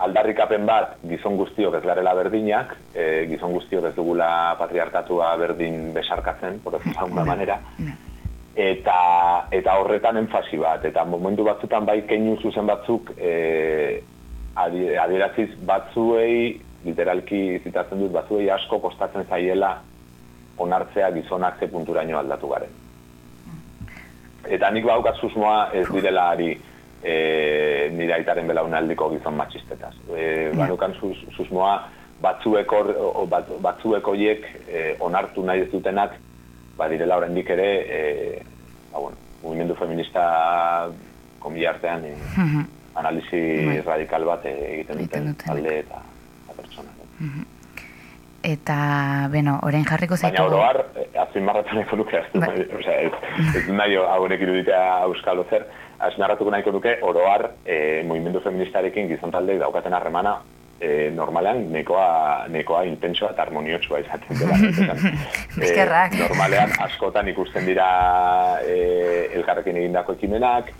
aldarrikapen bat gizon guztiok ez garela berdinak, e, gizon guztiok ez dugula patriarkatua berdin besarkatzen, por ez manera, eta, eta horretan enfasi bat, eta momentu batzutan bai keinu zuzen batzuk e, adi- adieraziz batzuei, literalki zitatzen dut, batzuei asko kostatzen zaiela onartzea gizonak ze punturaino aldatu garen. Eta nik baukat susmoa ez direla ari e, nire aitaren belaunaldiko gizon matxistetaz. E, Badukan sus, susmoa batzuek, hor, o, bat, batzuek oiek e, onartu nahi ez dutenak badirela oraindik ere e, ba, bueno, mugimendu feminista komila artean e, analisi Bai. radikal bat e, egiten duten talde eta, eta pertsona. Eta, beno, orain jarriko Baina zaitu... oroar, eh, azpimarratu nahiko nuke, nahi- osea, ez, ez nahi haunek iruditea euskal zer, azpimarratuko nahiko nuke, oroar, e, mugimendu feministarekin gizon taldeek daukaten harremana, e, normalean nekoa, nekoa intensoa eta harmoniotsua izaten dela. Eh, Eskerrak. normalean askotan ikusten dira e, elkarrekin egindako ekimenak,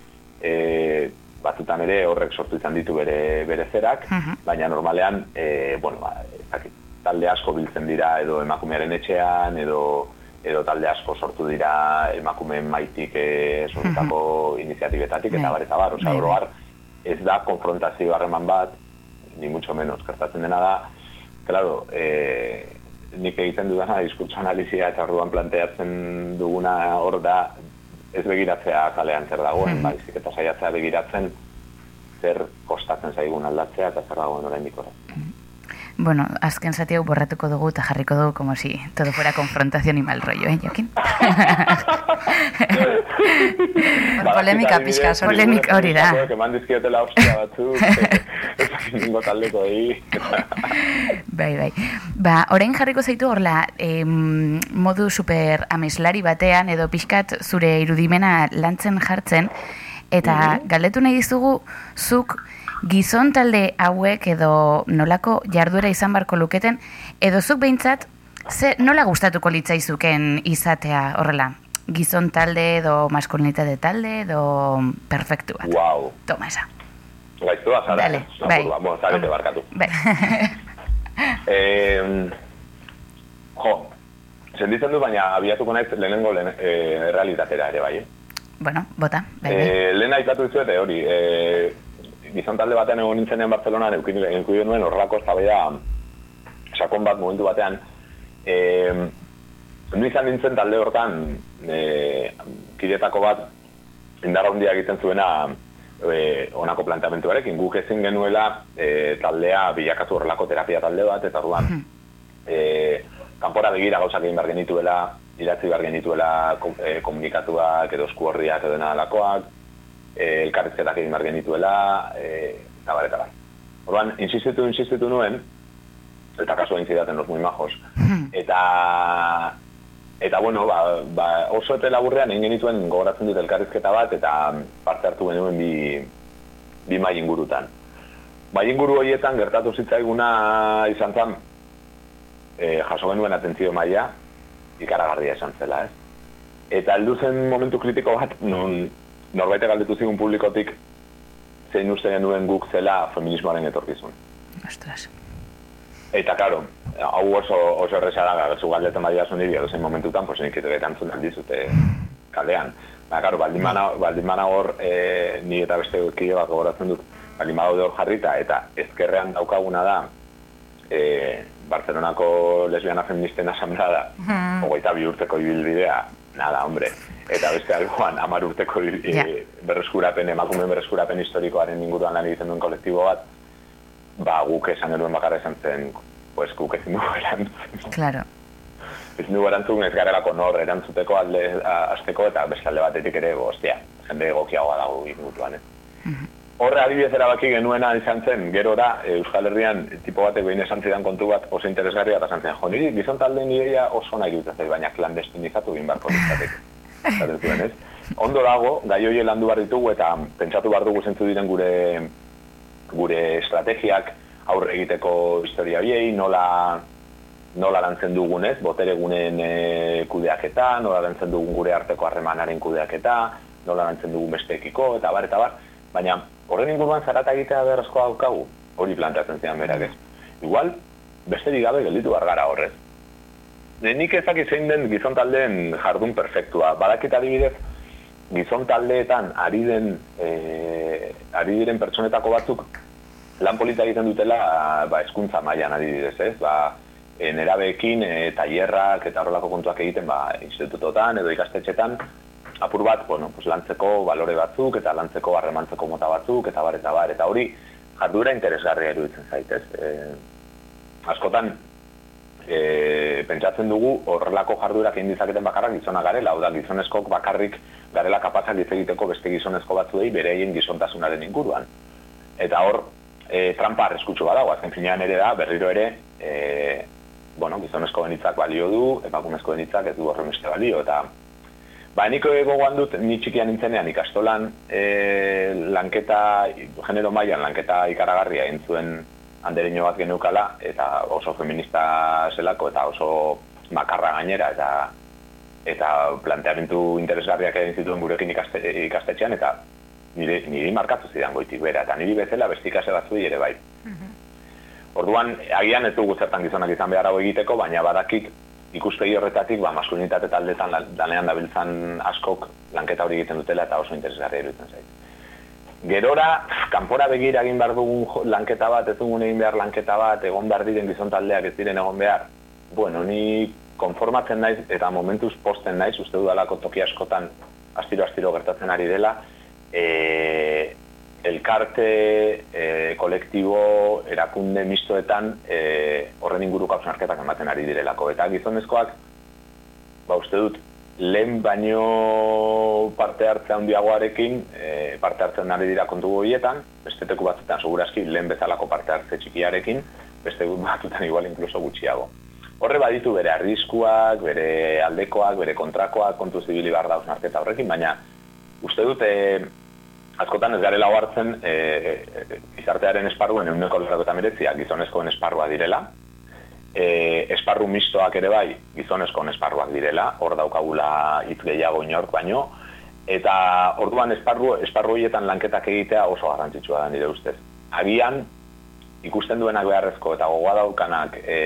e, batzutan ere horrek sortu izan ditu bere, bere zerak, baina normalean, e, bueno, ba, talde asko biltzen dira edo emakumearen etxean, edo edo talde asko sortu dira emakumeen maitik e, sortutako iniziatibetatik, eta bar, eta bar, osea, oroar, ez da konfrontazio harreman bat, ni mucho menos, gertatzen dena da, claro, e, nik egiten dudana diskurtso analizia eta orduan planteatzen duguna hor da ez begiratzea kalean zer dagoen, baizik eta saiatzea begiratzen zer kostatzen zaigun aldatzea eta zer dagoen oraindik orain. Bueno, azken zati hau borratuko dugu eta jarriko dugu como si todo fuera confrontación y mal rollo, ¿eh, Jokin? Polemika pixka, sortu. Polemika hori da. Eman dizkiotela ostia batzuk, ez dakit ningo taldeko egi. Bai, bai. Ba, orain jarriko zaitu horla, em, modu super ameslari batean edo pixkat zure irudimena lantzen jartzen, eta galdetu nahi dizugu zuk gizon talde hauek edo nolako jarduera izan barko luketen, edo zuk behintzat, ze nola gustatuko litzaizuken izatea horrela? Gizon talde edo maskulinitate talde edo perfektu bat. Wow. Toma esa. Gaiztua, zara. Dale, Lapur, bai. Vamos, zarete barkatu. Bai. Eh, jo, sentitzen du, baina abiatuko naiz lehenengo lehen, eh, realitatera ere bai. Eh? bueno, bota. Bai, bai. Eh, lehen aipatu dizuete hori, eh, gizon talde batean egon nintzenean Barcelonan eukin, eukin nuen horrelako eztabaida sakon bat momentu batean. Eh, nu izan nintzen talde hortan eh, kidetako bat indarra handia egiten zuena eh, honako planteamentuarekin. Guk ezin genuela eh, taldea bilakatu horrelako terapia talde bat, eta orduan eh, kanpora begira gauzak egin behar genituela, idatzi behar genituela eh, komunikatuak edo esku horriak edo dena eh, elkarrizketak egin behar genituela, eh, eta bar, eta bar. Orduan, insistitu, insistitu nuen, eta kasu egin zidaten los muy majos. Eta, eta bueno, ba, ba, oso ete laburrean egin genituen gogoratzen dut elkarrizketa bat, eta parte hartu genuen bi, bi mai ingurutan. Mai inguru horietan gertatu zitzaiguna izan zen, e, jaso genuen atentzio maila ikaragarria esan zela, ez? Eta heldu zen momentu kritiko bat, non norbait galdetu zigun publikotik zein uste genuen guk zela feminismoaren etorkizun. Ostras. Eta, karo, hau oso, oso erresa da, zu galdetzen badia zu niri, edozein momentutan, pues nik erantzun dizute kalean. Ba, karo, baldin bana, bana hor, e, ni eta beste kide bat gogoratzen dut, baldin badaude hor jarrita, eta ezkerrean daukaguna da, e, Barcelonako lesbiana feministen asamblada, hogeita bi urteko ibilbidea, nada, hombre. Eta beste algoan, amar urteko e, berreskurapen, emakume berreskurapen historikoaren inguruan lan egiten duen kolektibo bat, ba, guk esan genuen bakarra esan zen, pues guk ezin dugu erantzun. Claro. Ezin dugu erantzun ez garelako nor erantzuteko alde a- azteko eta beste alde batetik ere, bo, ostia, jende egokiagoa dago inguruan, ez? Horre adibidez erabaki genuena izan zen, gero da, e, Euskal Herrian tipo batek behin esan zidan kontu bat oso interesgarria eta esan zen, jo, niri gizon talde nireia oso nahi dut baina klandestinizatu egin zuen, ez? Ondo dago, gai hori landu behar ditugu eta pentsatu behar dugu zentzu diren gure gure estrategiak aurre egiteko historia biei, nola nola lantzen dugunez, botere gunen e, kudeaketa, nola lantzen dugun gure arteko harremanaren kudeaketa, nola lantzen dugun besteekiko, eta bar, eta bar, baina horren inguruan zarata egitea beharrezkoa daukagu, hori planteatzen zian berak ez. Igual, besterik gabe gelditu gara horrez. Nik ezak zein den gizon taldeen jardun perfektua. Badakit adibidez, gizon taldeetan ari den e, ari diren pertsonetako batzuk lan polita egiten dutela ba, eskuntza mailan adibidez, ez? Ba, e, nerabeekin e, tailerrak eta horrelako kontuak egiten ba, institutotan edo ikastetxetan apur bat, bueno, pues, lantzeko balore batzuk eta lantzeko harremantzeko mota batzuk eta bar eta bar eta hori jardura interesgarria iruditzen zaitez. E, askotan e, pentsatzen dugu horrelako jardurak egin dizaketen bakarrak gizona garela, hau da gizonezkok bakarrik garela kapazak hitz egiteko beste gizonezko batzuei bereien gizontasunaren inguruan. Eta hor, e, trampa arriskutsu badago, azken finean ere da, berriro ere, e, bueno, gizonezko benitzak balio du, emakumezko benitzak ez du horren beste balio, eta Ba, niko gogoan dut, ni txikian nintzenean ikastolan e, lanketa, genero mailan lanketa ikaragarria egin zuen andereño bat geneukala, eta oso feminista zelako, eta oso makarra gainera, eta eta planteamentu interesgarriak egin zituen gurekin ikaste, ikastetxean, eta niri, niri markatu zidan goitik bera, eta niri bezala bestikase batzuei ere bai. Orduan, agian ez dugu zertan gizonak izan behar hau egiteko, baina badakit ikuspegi horretatik, ba, maskulinitate taldetan danean dabiltzan askok lanketa hori egiten dutela eta oso interesgarria iruditzen zait. Gerora, kanpora begira egin behar dugun lanketa bat, ez dugun egin behar lanketa bat, egon behar diren gizon taldeak ez diren egon behar. Bueno, ni konformatzen naiz eta momentuz posten naiz, uste dudalako toki askotan astiro-astiro gertatzen ari dela, e, elkarte, e, kolektibo, erakunde mistoetan e, horren inguruko hausnarketak ematen ari direlako. Eta gizonezkoak, ba uste dut, lehen baino parte hartzea handiagoarekin, e, parte hartzen ari dira kontu goietan, besteteku batzutan segurazki lehen bezalako parte hartze txikiarekin, beste batzutan igual inkluso gutxiago. Horre baditu bere arriskuak, bere aldekoak, bere kontrakoak, kontu zibili behar da horrekin, baina uste dut, e, askotan ez garela hartzen e, e, izartearen esparruen euneko lerrako eta meretzia gizonezkoen esparrua direla, e, esparru mistoak ere bai gizonezkoen esparruak direla, hor daukagula hitz gehiago inork baino, eta orduan esparru, esparru horietan lanketak egitea oso garrantzitsua da nire ustez. Agian, ikusten duenak beharrezko eta gogoa daukanak e,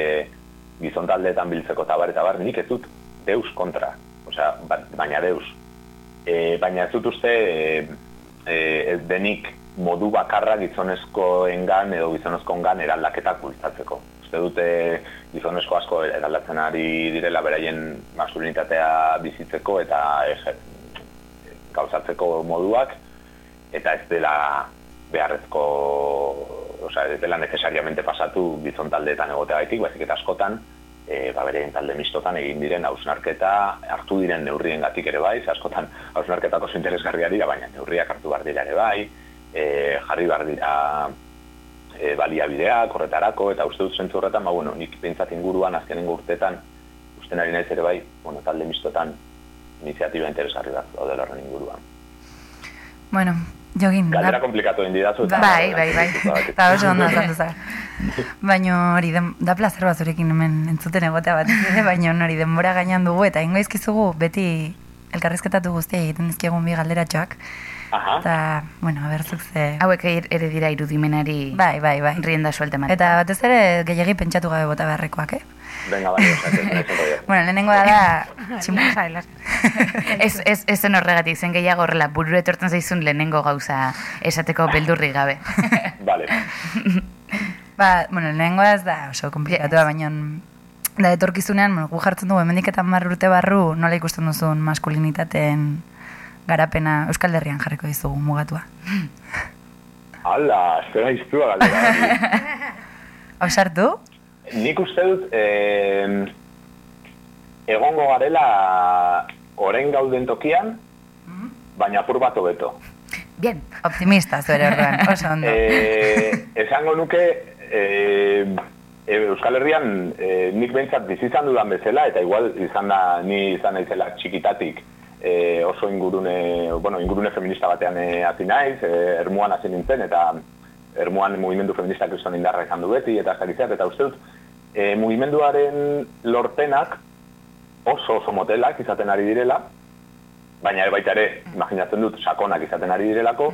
gizon taldeetan biltzeko eta bar, eta bar, nik ez dut deus kontra, osea, baina deus. E, baina ez dut uste, e, e, ez denik modu bakarra gizonezkoengan edo gizonezkoengan eraldaketak bultzatzeko. Uste dute gizonezko asko eraldatzen ari direla beraien maskulinitatea bizitzeko eta gauzatzeko moduak eta ez dela beharrezko osea, ez dela necesariamente pasatu gizon taldeetan egotea baizik eta askotan e, ba, bere talde mistotan egin diren hausnarketa, hartu diren neurrien gatik ere bai, askotan hausnarketak oso interesgarria dira, baina neurriak hartu behar dira ere bai, e, jarri behar dira e, baliabideak horretarako, eta uste dut zentzu horretan, ba, bueno, nik pentsat inguruan azkenengo urtetan, uste nari naiz ere bai, bueno, talde mistotan iniziatiba interesgarri bat daudela horren inguruan. Bueno, Jogin, Galdera komplikatu indidazu. Bai, bai, bai. Eta oso ondo azaldu zara. Baina hori, da plazer bat zurekin hemen entzuten egotea bat, baina hori denbora gainan dugu eta ingo izkizugu beti elkarrizketatu guztia egiten dizkiegun bi galderatxoak. Aha. Eta, bueno, abertzuk ze... Hauek ere dira irudimenari Bai, bai, bai. rienda suelte ematen. Eta batez ere gehiagi pentsatu gabe bota beharrekoak, eh? Venga, nahi zentroia. Bueno, lehenengo da... Tximusa, elas. ez, ez, ez zen horregatik, zen gehiago horrela, burure etortzen zaizun lehenengo gauza esateko beldurri gabe. Vale. Ba, bueno, lehenengo ez da oso komplikatua, baina da etorkizunean, bueno, gu jartzen dugu, hemendik eta mar urte barru, nola ikusten duzun maskulinitateen garapena Euskal Herrian jarriko dizugu mugatua. Ala, espera iztua galdera. hori. Nik uste dut, eh, egongo garela orain gauden tokian, baina apur bat hobeto. Bien, optimista zuere orduan, oso ondo. Eh, esango nuke, eh, Euskal Herrian eh, nik behintzat bizi izan dudan bezala, eta igual izan da, ni izan naizela txikitatik, eh, oso ingurune, bueno, ingurune feminista batean hasi naiz, eh, ermuan hasi nintzen, eta ermuan mugimendu feminista kriston indarra izan du beti, eta zer, eta uste dut, e, mugimenduaren lorpenak oso oso motelak izaten ari direla, baina baita ere, imaginatzen dut, sakonak izaten ari direlako,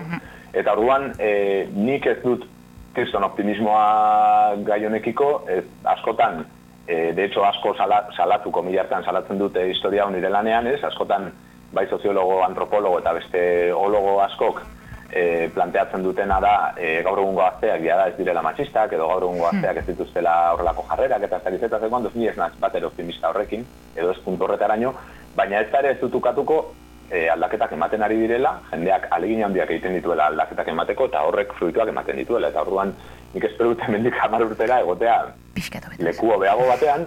eta orduan e, nik ez dut kriston optimismoa gai honekiko, ez, askotan, e, de hecho asko sala, salatuko milartan salatzen dute historia hau nire lanean, ez, askotan bai soziologo, antropologo eta beste ologo askok e, planteatzen dutena da e, gaur egungo gazteak da ez direla matxistak edo gaur egungo gazteak ez dituztela horrelako jarrerak eta ez eta zegoan, ni ez naz bat optimista horrekin, edo ez puntu horretaraino, baina ez ere ez dut ukatuko e, aldaketak ematen ari direla, jendeak alegin handiak egiten dituela aldaketak emateko eta horrek fruituak ematen dituela eta orduan nik espero dut hemendik hamar urtera egotea leku hobeago batean,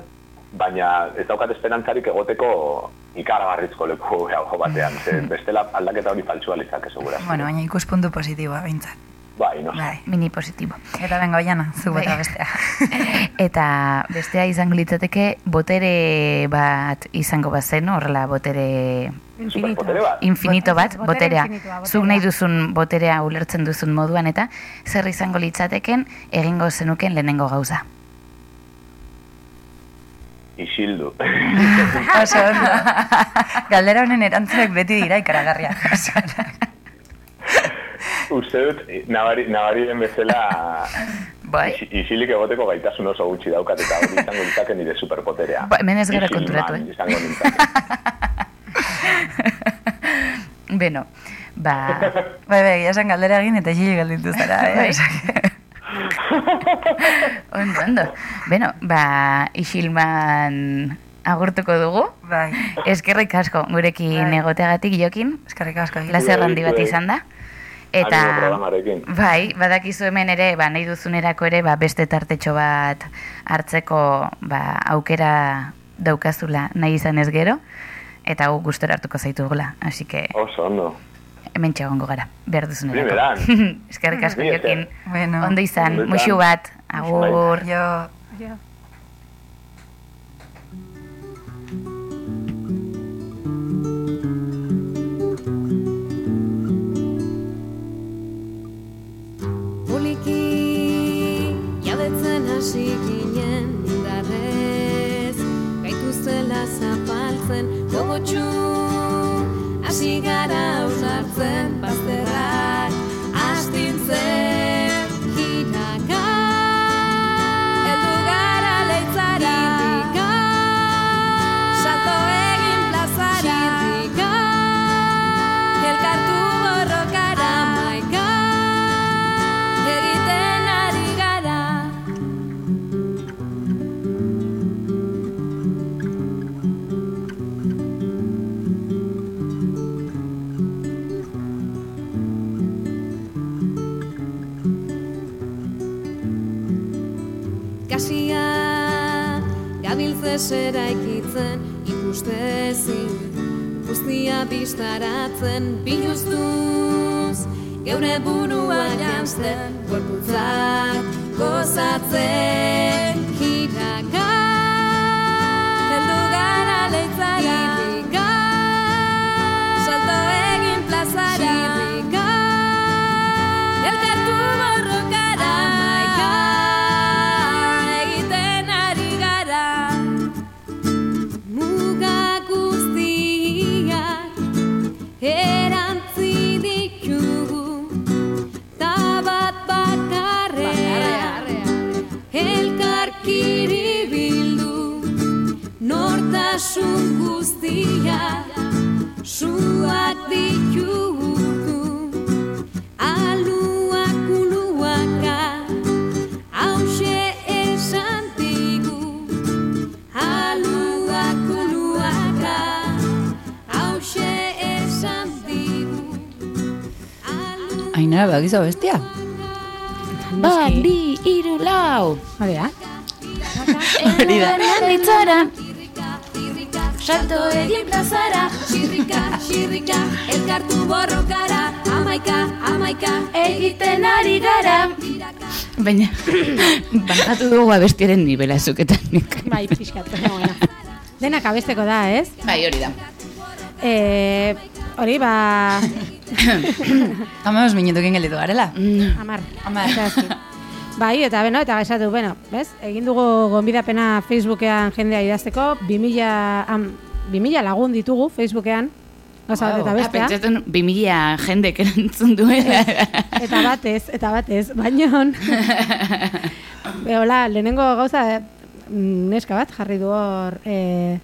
baina ez daukat esperantzarik egoteko ikaragarrizko leku hobeago batean, ze bestela aldaketa hori faltsua lizake segura. Bueno, baina ikuspuntu positiboa, bintzat. Bai, no. Bai. Mini positibo. Eta benga, oiana, zu Bai. bota bestea. Eta bestea izango litzateke botere bat izango bazen, horrela botere Superpotere bat. infinito bat, Botere boterea. infinitua, boterea. Zuk nahi duzun boterea ulertzen duzun moduan eta zer izango litzateken egingo zenuken lehenengo gauza. Isildu. Oso, ondo. Galdera honen erantzunak beti dira ikaragarriak. Uste dut, nabari, nabari den bezala Bai. isi- isilik egoteko gaitasun oso gutxi daukat eta hori izango litzake nire superpoterea. Ba, hemen ez gara konturatu, eh? Izango. Beno, ba... bai, bai, esan galdera egin eta xili galditu zara, eh? Bai. Ondo, ondo. Beno, ba, isilman agurtuko dugu. Bai, Eskerrik asko gurekin Bai. egoteagatik jokin. eskarrik asko. Lazer handi bat zuei. izan da. Eta, programarekin. bai, badakizu hemen ere, ba, nahi duzunerako ere, ba, beste tartetxo bat hartzeko ba, aukera daukazula nahi izan ez gero, eta gu gustora hartuko zaitugula. Así que, Oso ondo. hemen txegongo gara, behar duzunerako. Primeran. Eskerrik asko jokin. Bueno. Ondo izan, Ondo izan. muxu bat, agur. Jo, Poliki jabetzen hasi ginen indarrez Gaituztela zapaltzen gogotxu Hasi gara ausartzen bazterrak gabiltzez eraikitzen ikustezin Guztia bistaratzen biluztuz. Geure burua jantzen gorputzak gozatzen. Jiraka Heldu gara leitzara Ainara, bagizu bestia? Bat, bi, iru, lau. Hori da. Hori da. Litzara. Salto egin plazara, xirrika, xirrika, elkartu borrokara, amaika, amaika, Egiten ari gara. Baina, bankatu dugu abestiaren nivela zuketan nik. Bai, pixkat. baina. Denak abesteko da, ez? Bai, hori da. E, hori, ba... Hamaos minutukin gelditu garela. Amar. Hamar. Zehazki. Bai, eta beno, eta esatu, bueno, bez? Egin dugu gonbidapena Facebookean jendea idazteko, 2000, am, 2000 lagun ditugu Facebookean, gauza bat eta Ah, bestea. pentsatzen 2000 jendek erantzun duela. eta batez, eta batez, baino Beola, lehenengo gauza mm, neska bat jarri du hor eh,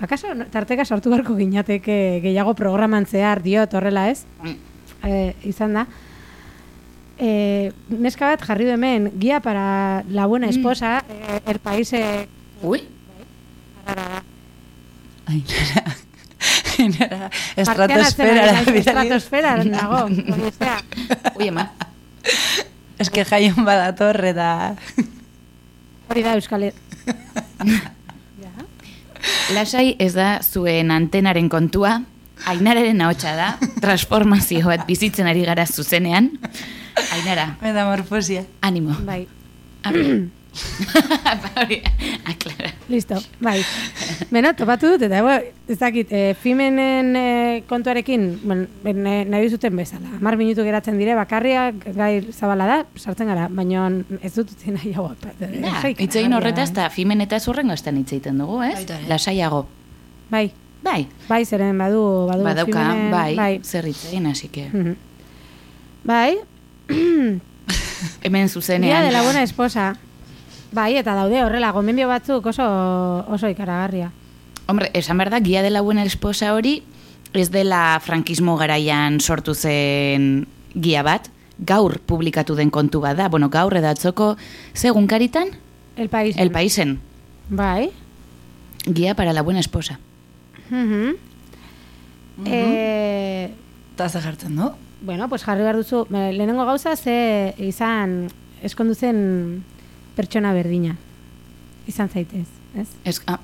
akaso tarteka sortu beharko ginateke gehiago programan zehar diot horrela ez eh, izan da eh, neska bat jarri du hemen guía para la buena esposa eh, el país Ui, Ai, nara. nara. Estratosfera. estratosfera nago ui ema. Ez que jaion badator eta... hori da euskal Lasai ez da zuen antenaren kontua, Ainararen ahotsa da, transformazio bat bizitzen ari gara zuzenean. Ainara, Metamorfosia. animo. bai A ver. Hori, aklara. Listo, bai. Beno, topatu dut, eta bo, ez dakit, e, Fimenen e, kontuarekin, ne- nahi zuten bezala. Mar minutu geratzen dire, bakarriak gai zabala da, sartzen gara, baina ez dut utzi nahi hau. Da, hitz egin horretaz, eta fimen eta zurren gaztan hitz egiten dugu, ez? Baita ere. Lasaiago. Bai, Bai, bai, zeren badu, badu badauka, Fimenen, bai, bai. zer hitz egin, así que... Mhm. Bai, Hemen Dia zuzenean. de la buena esposa. Bai, eta daude horrela, gomendio batzuk oso, oso ikaragarria. Hombre, esan behar da, Guia de la Buena Esposa hori ez dela frankismo garaian sortu zen gia bat, gaur publikatu den kontu bat da, bueno, gaur edatzoko segun karitan, El país. El Paisen, Bai. Guia para la Buena Esposa. Mhm. Eh, Eta ze jartzen du? Bueno, pues jarri behar duzu, eh, lehenengo gauza ze izan eskondu zen pertsona berdina. Izan zaitez, ez? Ez, ah,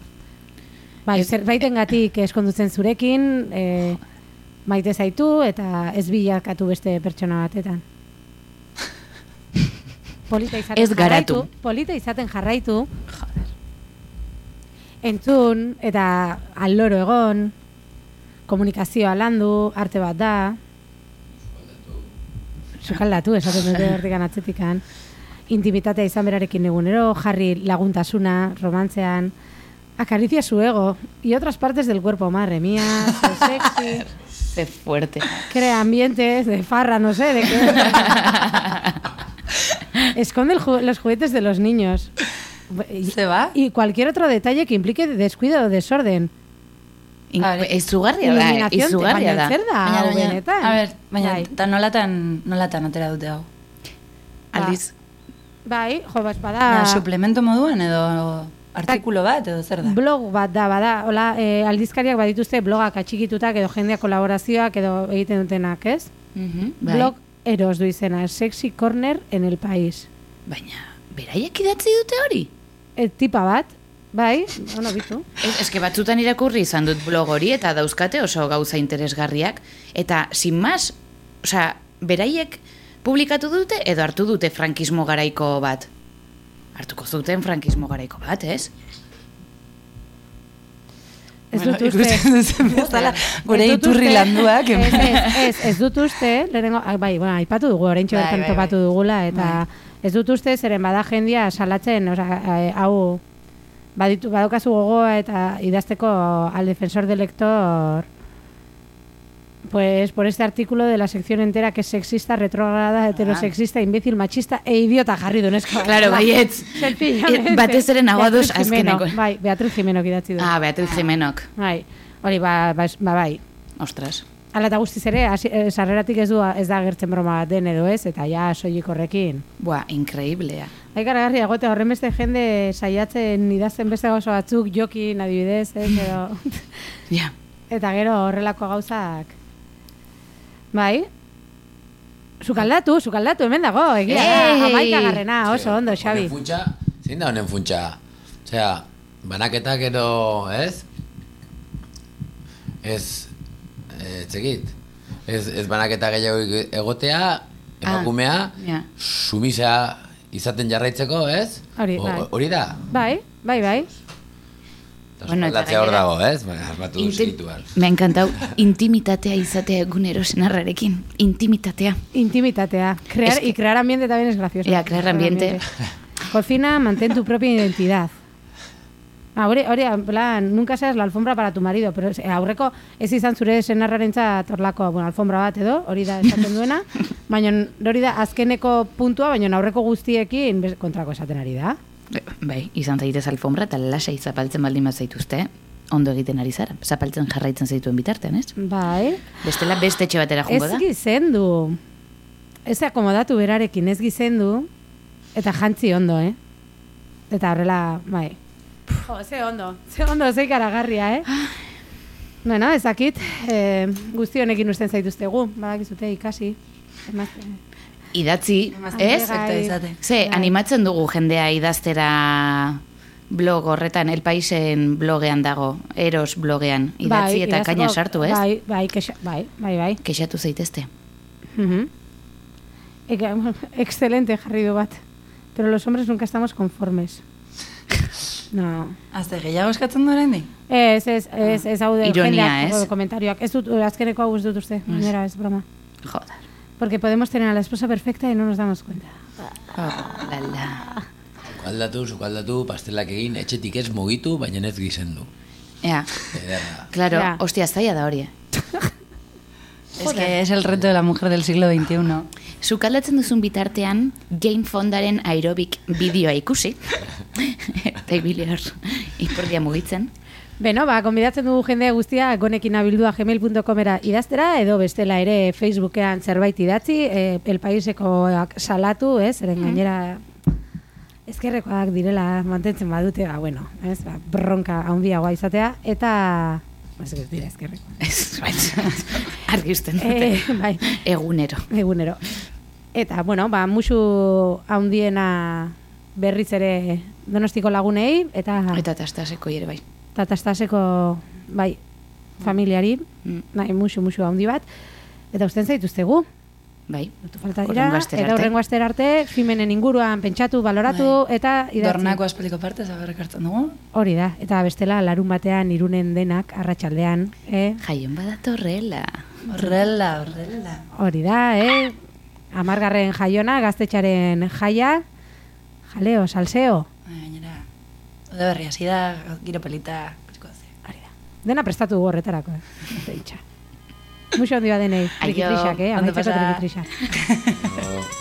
Bai, zerbaiten gatik eskondutzen zurekin, e, maite zaitu eta ez bilakatu beste pertsona batetan. Polita izaten Ez garatu. jarraitu, polita izaten jarraitu, entzun eta alloro egon, komunikazioa landu, arte bat da, sukaldatu, esaten dute hortikan atzetikan, intimitatea izan berarekin egunero, jarri laguntasuna, romantzean, acaricia su ego y otras partes del cuerpo, madre mía, so sexy, ze fuerte. crea ambientes de farra, no sé, de qué. Esconde ju- los juguetes de los niños. Y- Se va? Y cualquier otro detalle que implique descuido o desorden. In, A ver, izugarria da, Iluminación, izugarria baina da. zer da, hau benetan? a ber, baina, Bai. eta nolatan, nolatan atera dute hau? Aldiz, Bai, jo, bas, bada... Ah. suplemento moduan edo artikulo bat edo zer da? Blog bat da, bada, hola, eh, aldizkariak badituzte blogak atxikitutak edo jendea kolaborazioak edo egiten dutenak, ez? mhm, bai. Blog eros du izena, Sexy Corner en el País. Baina, beraiek idatzi dute hori? E, tipa bat, bai, ono bitu. Ez, eske batzutan irakurri izan dut blog hori eta dauzkate oso gauza interesgarriak. Eta, sin más, osea, beraiek publikatu dute edo hartu dute frankismo garaiko bat? Hartuko zuten frankismo garaiko bat, ez? Ez dut uste. bezala, gure iturri landuak. Ez, ez, ez, ez dut uste, lehenengo, ah, bai, bueno, aipatu dugu, orain Bai, bertan bai, topatu bai. dugula, eta ez dut uste, zeren bada jendia salatzen, eh, hau, baditu, badaukazu gogoa eta idazteko al defensor del lector, pues por este artículo de la sección entera que es sexista, retrógrada, heterosexista, imbécil, machista e idiota jarri du neska. Claro, baietz. Eh, batez ere nago ados Beatriz Jimeno, azkeneko. Bai, Beatriz Jimenok idatzi du. Ah, Beatriz Jimenok. Bai, hori, ba, ba, ba, bai. Ostras. Hala eta guztiz ere, eh, sarreratik ez du ez da agertzen broma bat den edo ez, eta ja soilik horrekin. Buah, increiblea. Bai, karagarri, egote horren beste jende saiatzen idazten beste gauza batzuk jokin adibidez, ez, edo... Ja. eta gero horrelako gauzak... Bai? Sukaldatu, sukaldatu, hemen dago, egia da, amaika garrena, oso ondo, Xabi. Honen funtsa, zein da honen funtsa? Osea, banaketak edo, ez? Ez, ez egit. Ez, ez banaketa gehiago egotea, emakumea, ja. sumisa izaten jarraitzeko, ez? Hori, O- bai. Hori da? Bai, bai, bai. Bueno, eta hor dago, ez? Ba, Asmatu Inti- segituan. Me ha encantado intimitatea izatea egunero senarrarekin. Intimitatea. Intimitatea. Crear, Es que- y crear ambiente también es gracioso. Ya, crear ambiente. Cocina, mantén tu propia identidad. Ah, hori, hori, en plan, nunca seas la alfombra para tu marido, pero eh, aurreko ez izan zure senarrarentza torlako, bueno, alfombra bat edo, hori da esaten duena, baina hori da azkeneko puntua, baina aurreko guztiekin kontrako esaten ari da. Bai, izan zaitez alfombra eta lasai zapaltzen baldin bat zaituzte, ondo egiten ari zara. Zapaltzen jarraitzen zaituen bitartean, ez? Bai. Bestela beste etxe batera Ez jungo da. gizendu. Ez akomodatu berarekin, ez gizendu, eta jantzi ondo, eh? Eta horrela, bai. Jo, ze ondo, ze ondo, ze ikaragarria, eh? Bueno, ezakit, eh, guzti honekin usten zaituztegu, badakizute ikasi. Emazte. Idatzi, ez? izate. Ze, Bai. animatzen dugu jendea idaztera blog horretan, El Paisen blogean dago, Eros blogean, idatzi Bai, eta kaina sartu, ez? Bai, bai, kexa, bai, bai, bai. Kexatu zaitezte. Mhm. Eka, excelente jarri du bat. Pero los hombres nunca estamos conformes. No. Azte gehiago eskatzen du oraindik? Ez, ez, ez, ez hau de Ironia, ez? komentarioak. Ez dut, azkeneko hau ez dut uste, gainera, ez broma. Porque podemos tener a la esposa perfecta y no nos damos cuenta. Oh, la, la. Sukaldatu, sukaldatu, pastelak egin, etxetik ez mugitu, baina ez gizendu. Ja, Ederra. claro, Ja. hostia, zaila da hori. eh? Es que es el reto de la mujer del siglo XXI. Sukaldatzen duzun bitartean, Jane Fondaren aerobik bideoa ikusi. Eta ibili hor, mugitzen. Beno, ba, konbidatzen dugu jende guztia gonekin abildua gmail.comera idaztera, edo bestela ere Facebookean zerbait idatzi, e, elpaisekoak salatu, ez, eren gainera ezkerrekoak direla mantentzen badute, ba, bueno, ez, ba, bronka handiagoa izatea, eta, ez ez dira ezkerrekoa. Ez, bai, Argi usten dute. Eh, bai, Egunero. egunero. Eta, bueno, ba, musu handiena berriz ere donostiko lagunei, eta, Eta tastaseko ere bai. Eta tastaseko, bai, familiari, Mm, nahi musu, musu handi bat, eta usten zaituztegu. Bai. Falta dira, eta horrengo astera arte, filmenen inguruan pentsatu, baloratu, eta idatzi. Dornako aspaldiko parte, zagarrek hartzen dugu. Hori da, eta bestela larun batean irunen denak, arratsaldean, eh? Jaion badatorrela. Horrela, horrela. Hori da, eh? Amargarren jaiona, gaztetxaren jaia, jaleo, salseo, Bai, Ode berri hasi da, giro pelita, ze. hori da. Dena prestatu dugu horretarako, eh? Eta itxa. Muxo handi denei, Aio, trikitrixak, eh? ondo Amaitzeko pasa. trikitrixak.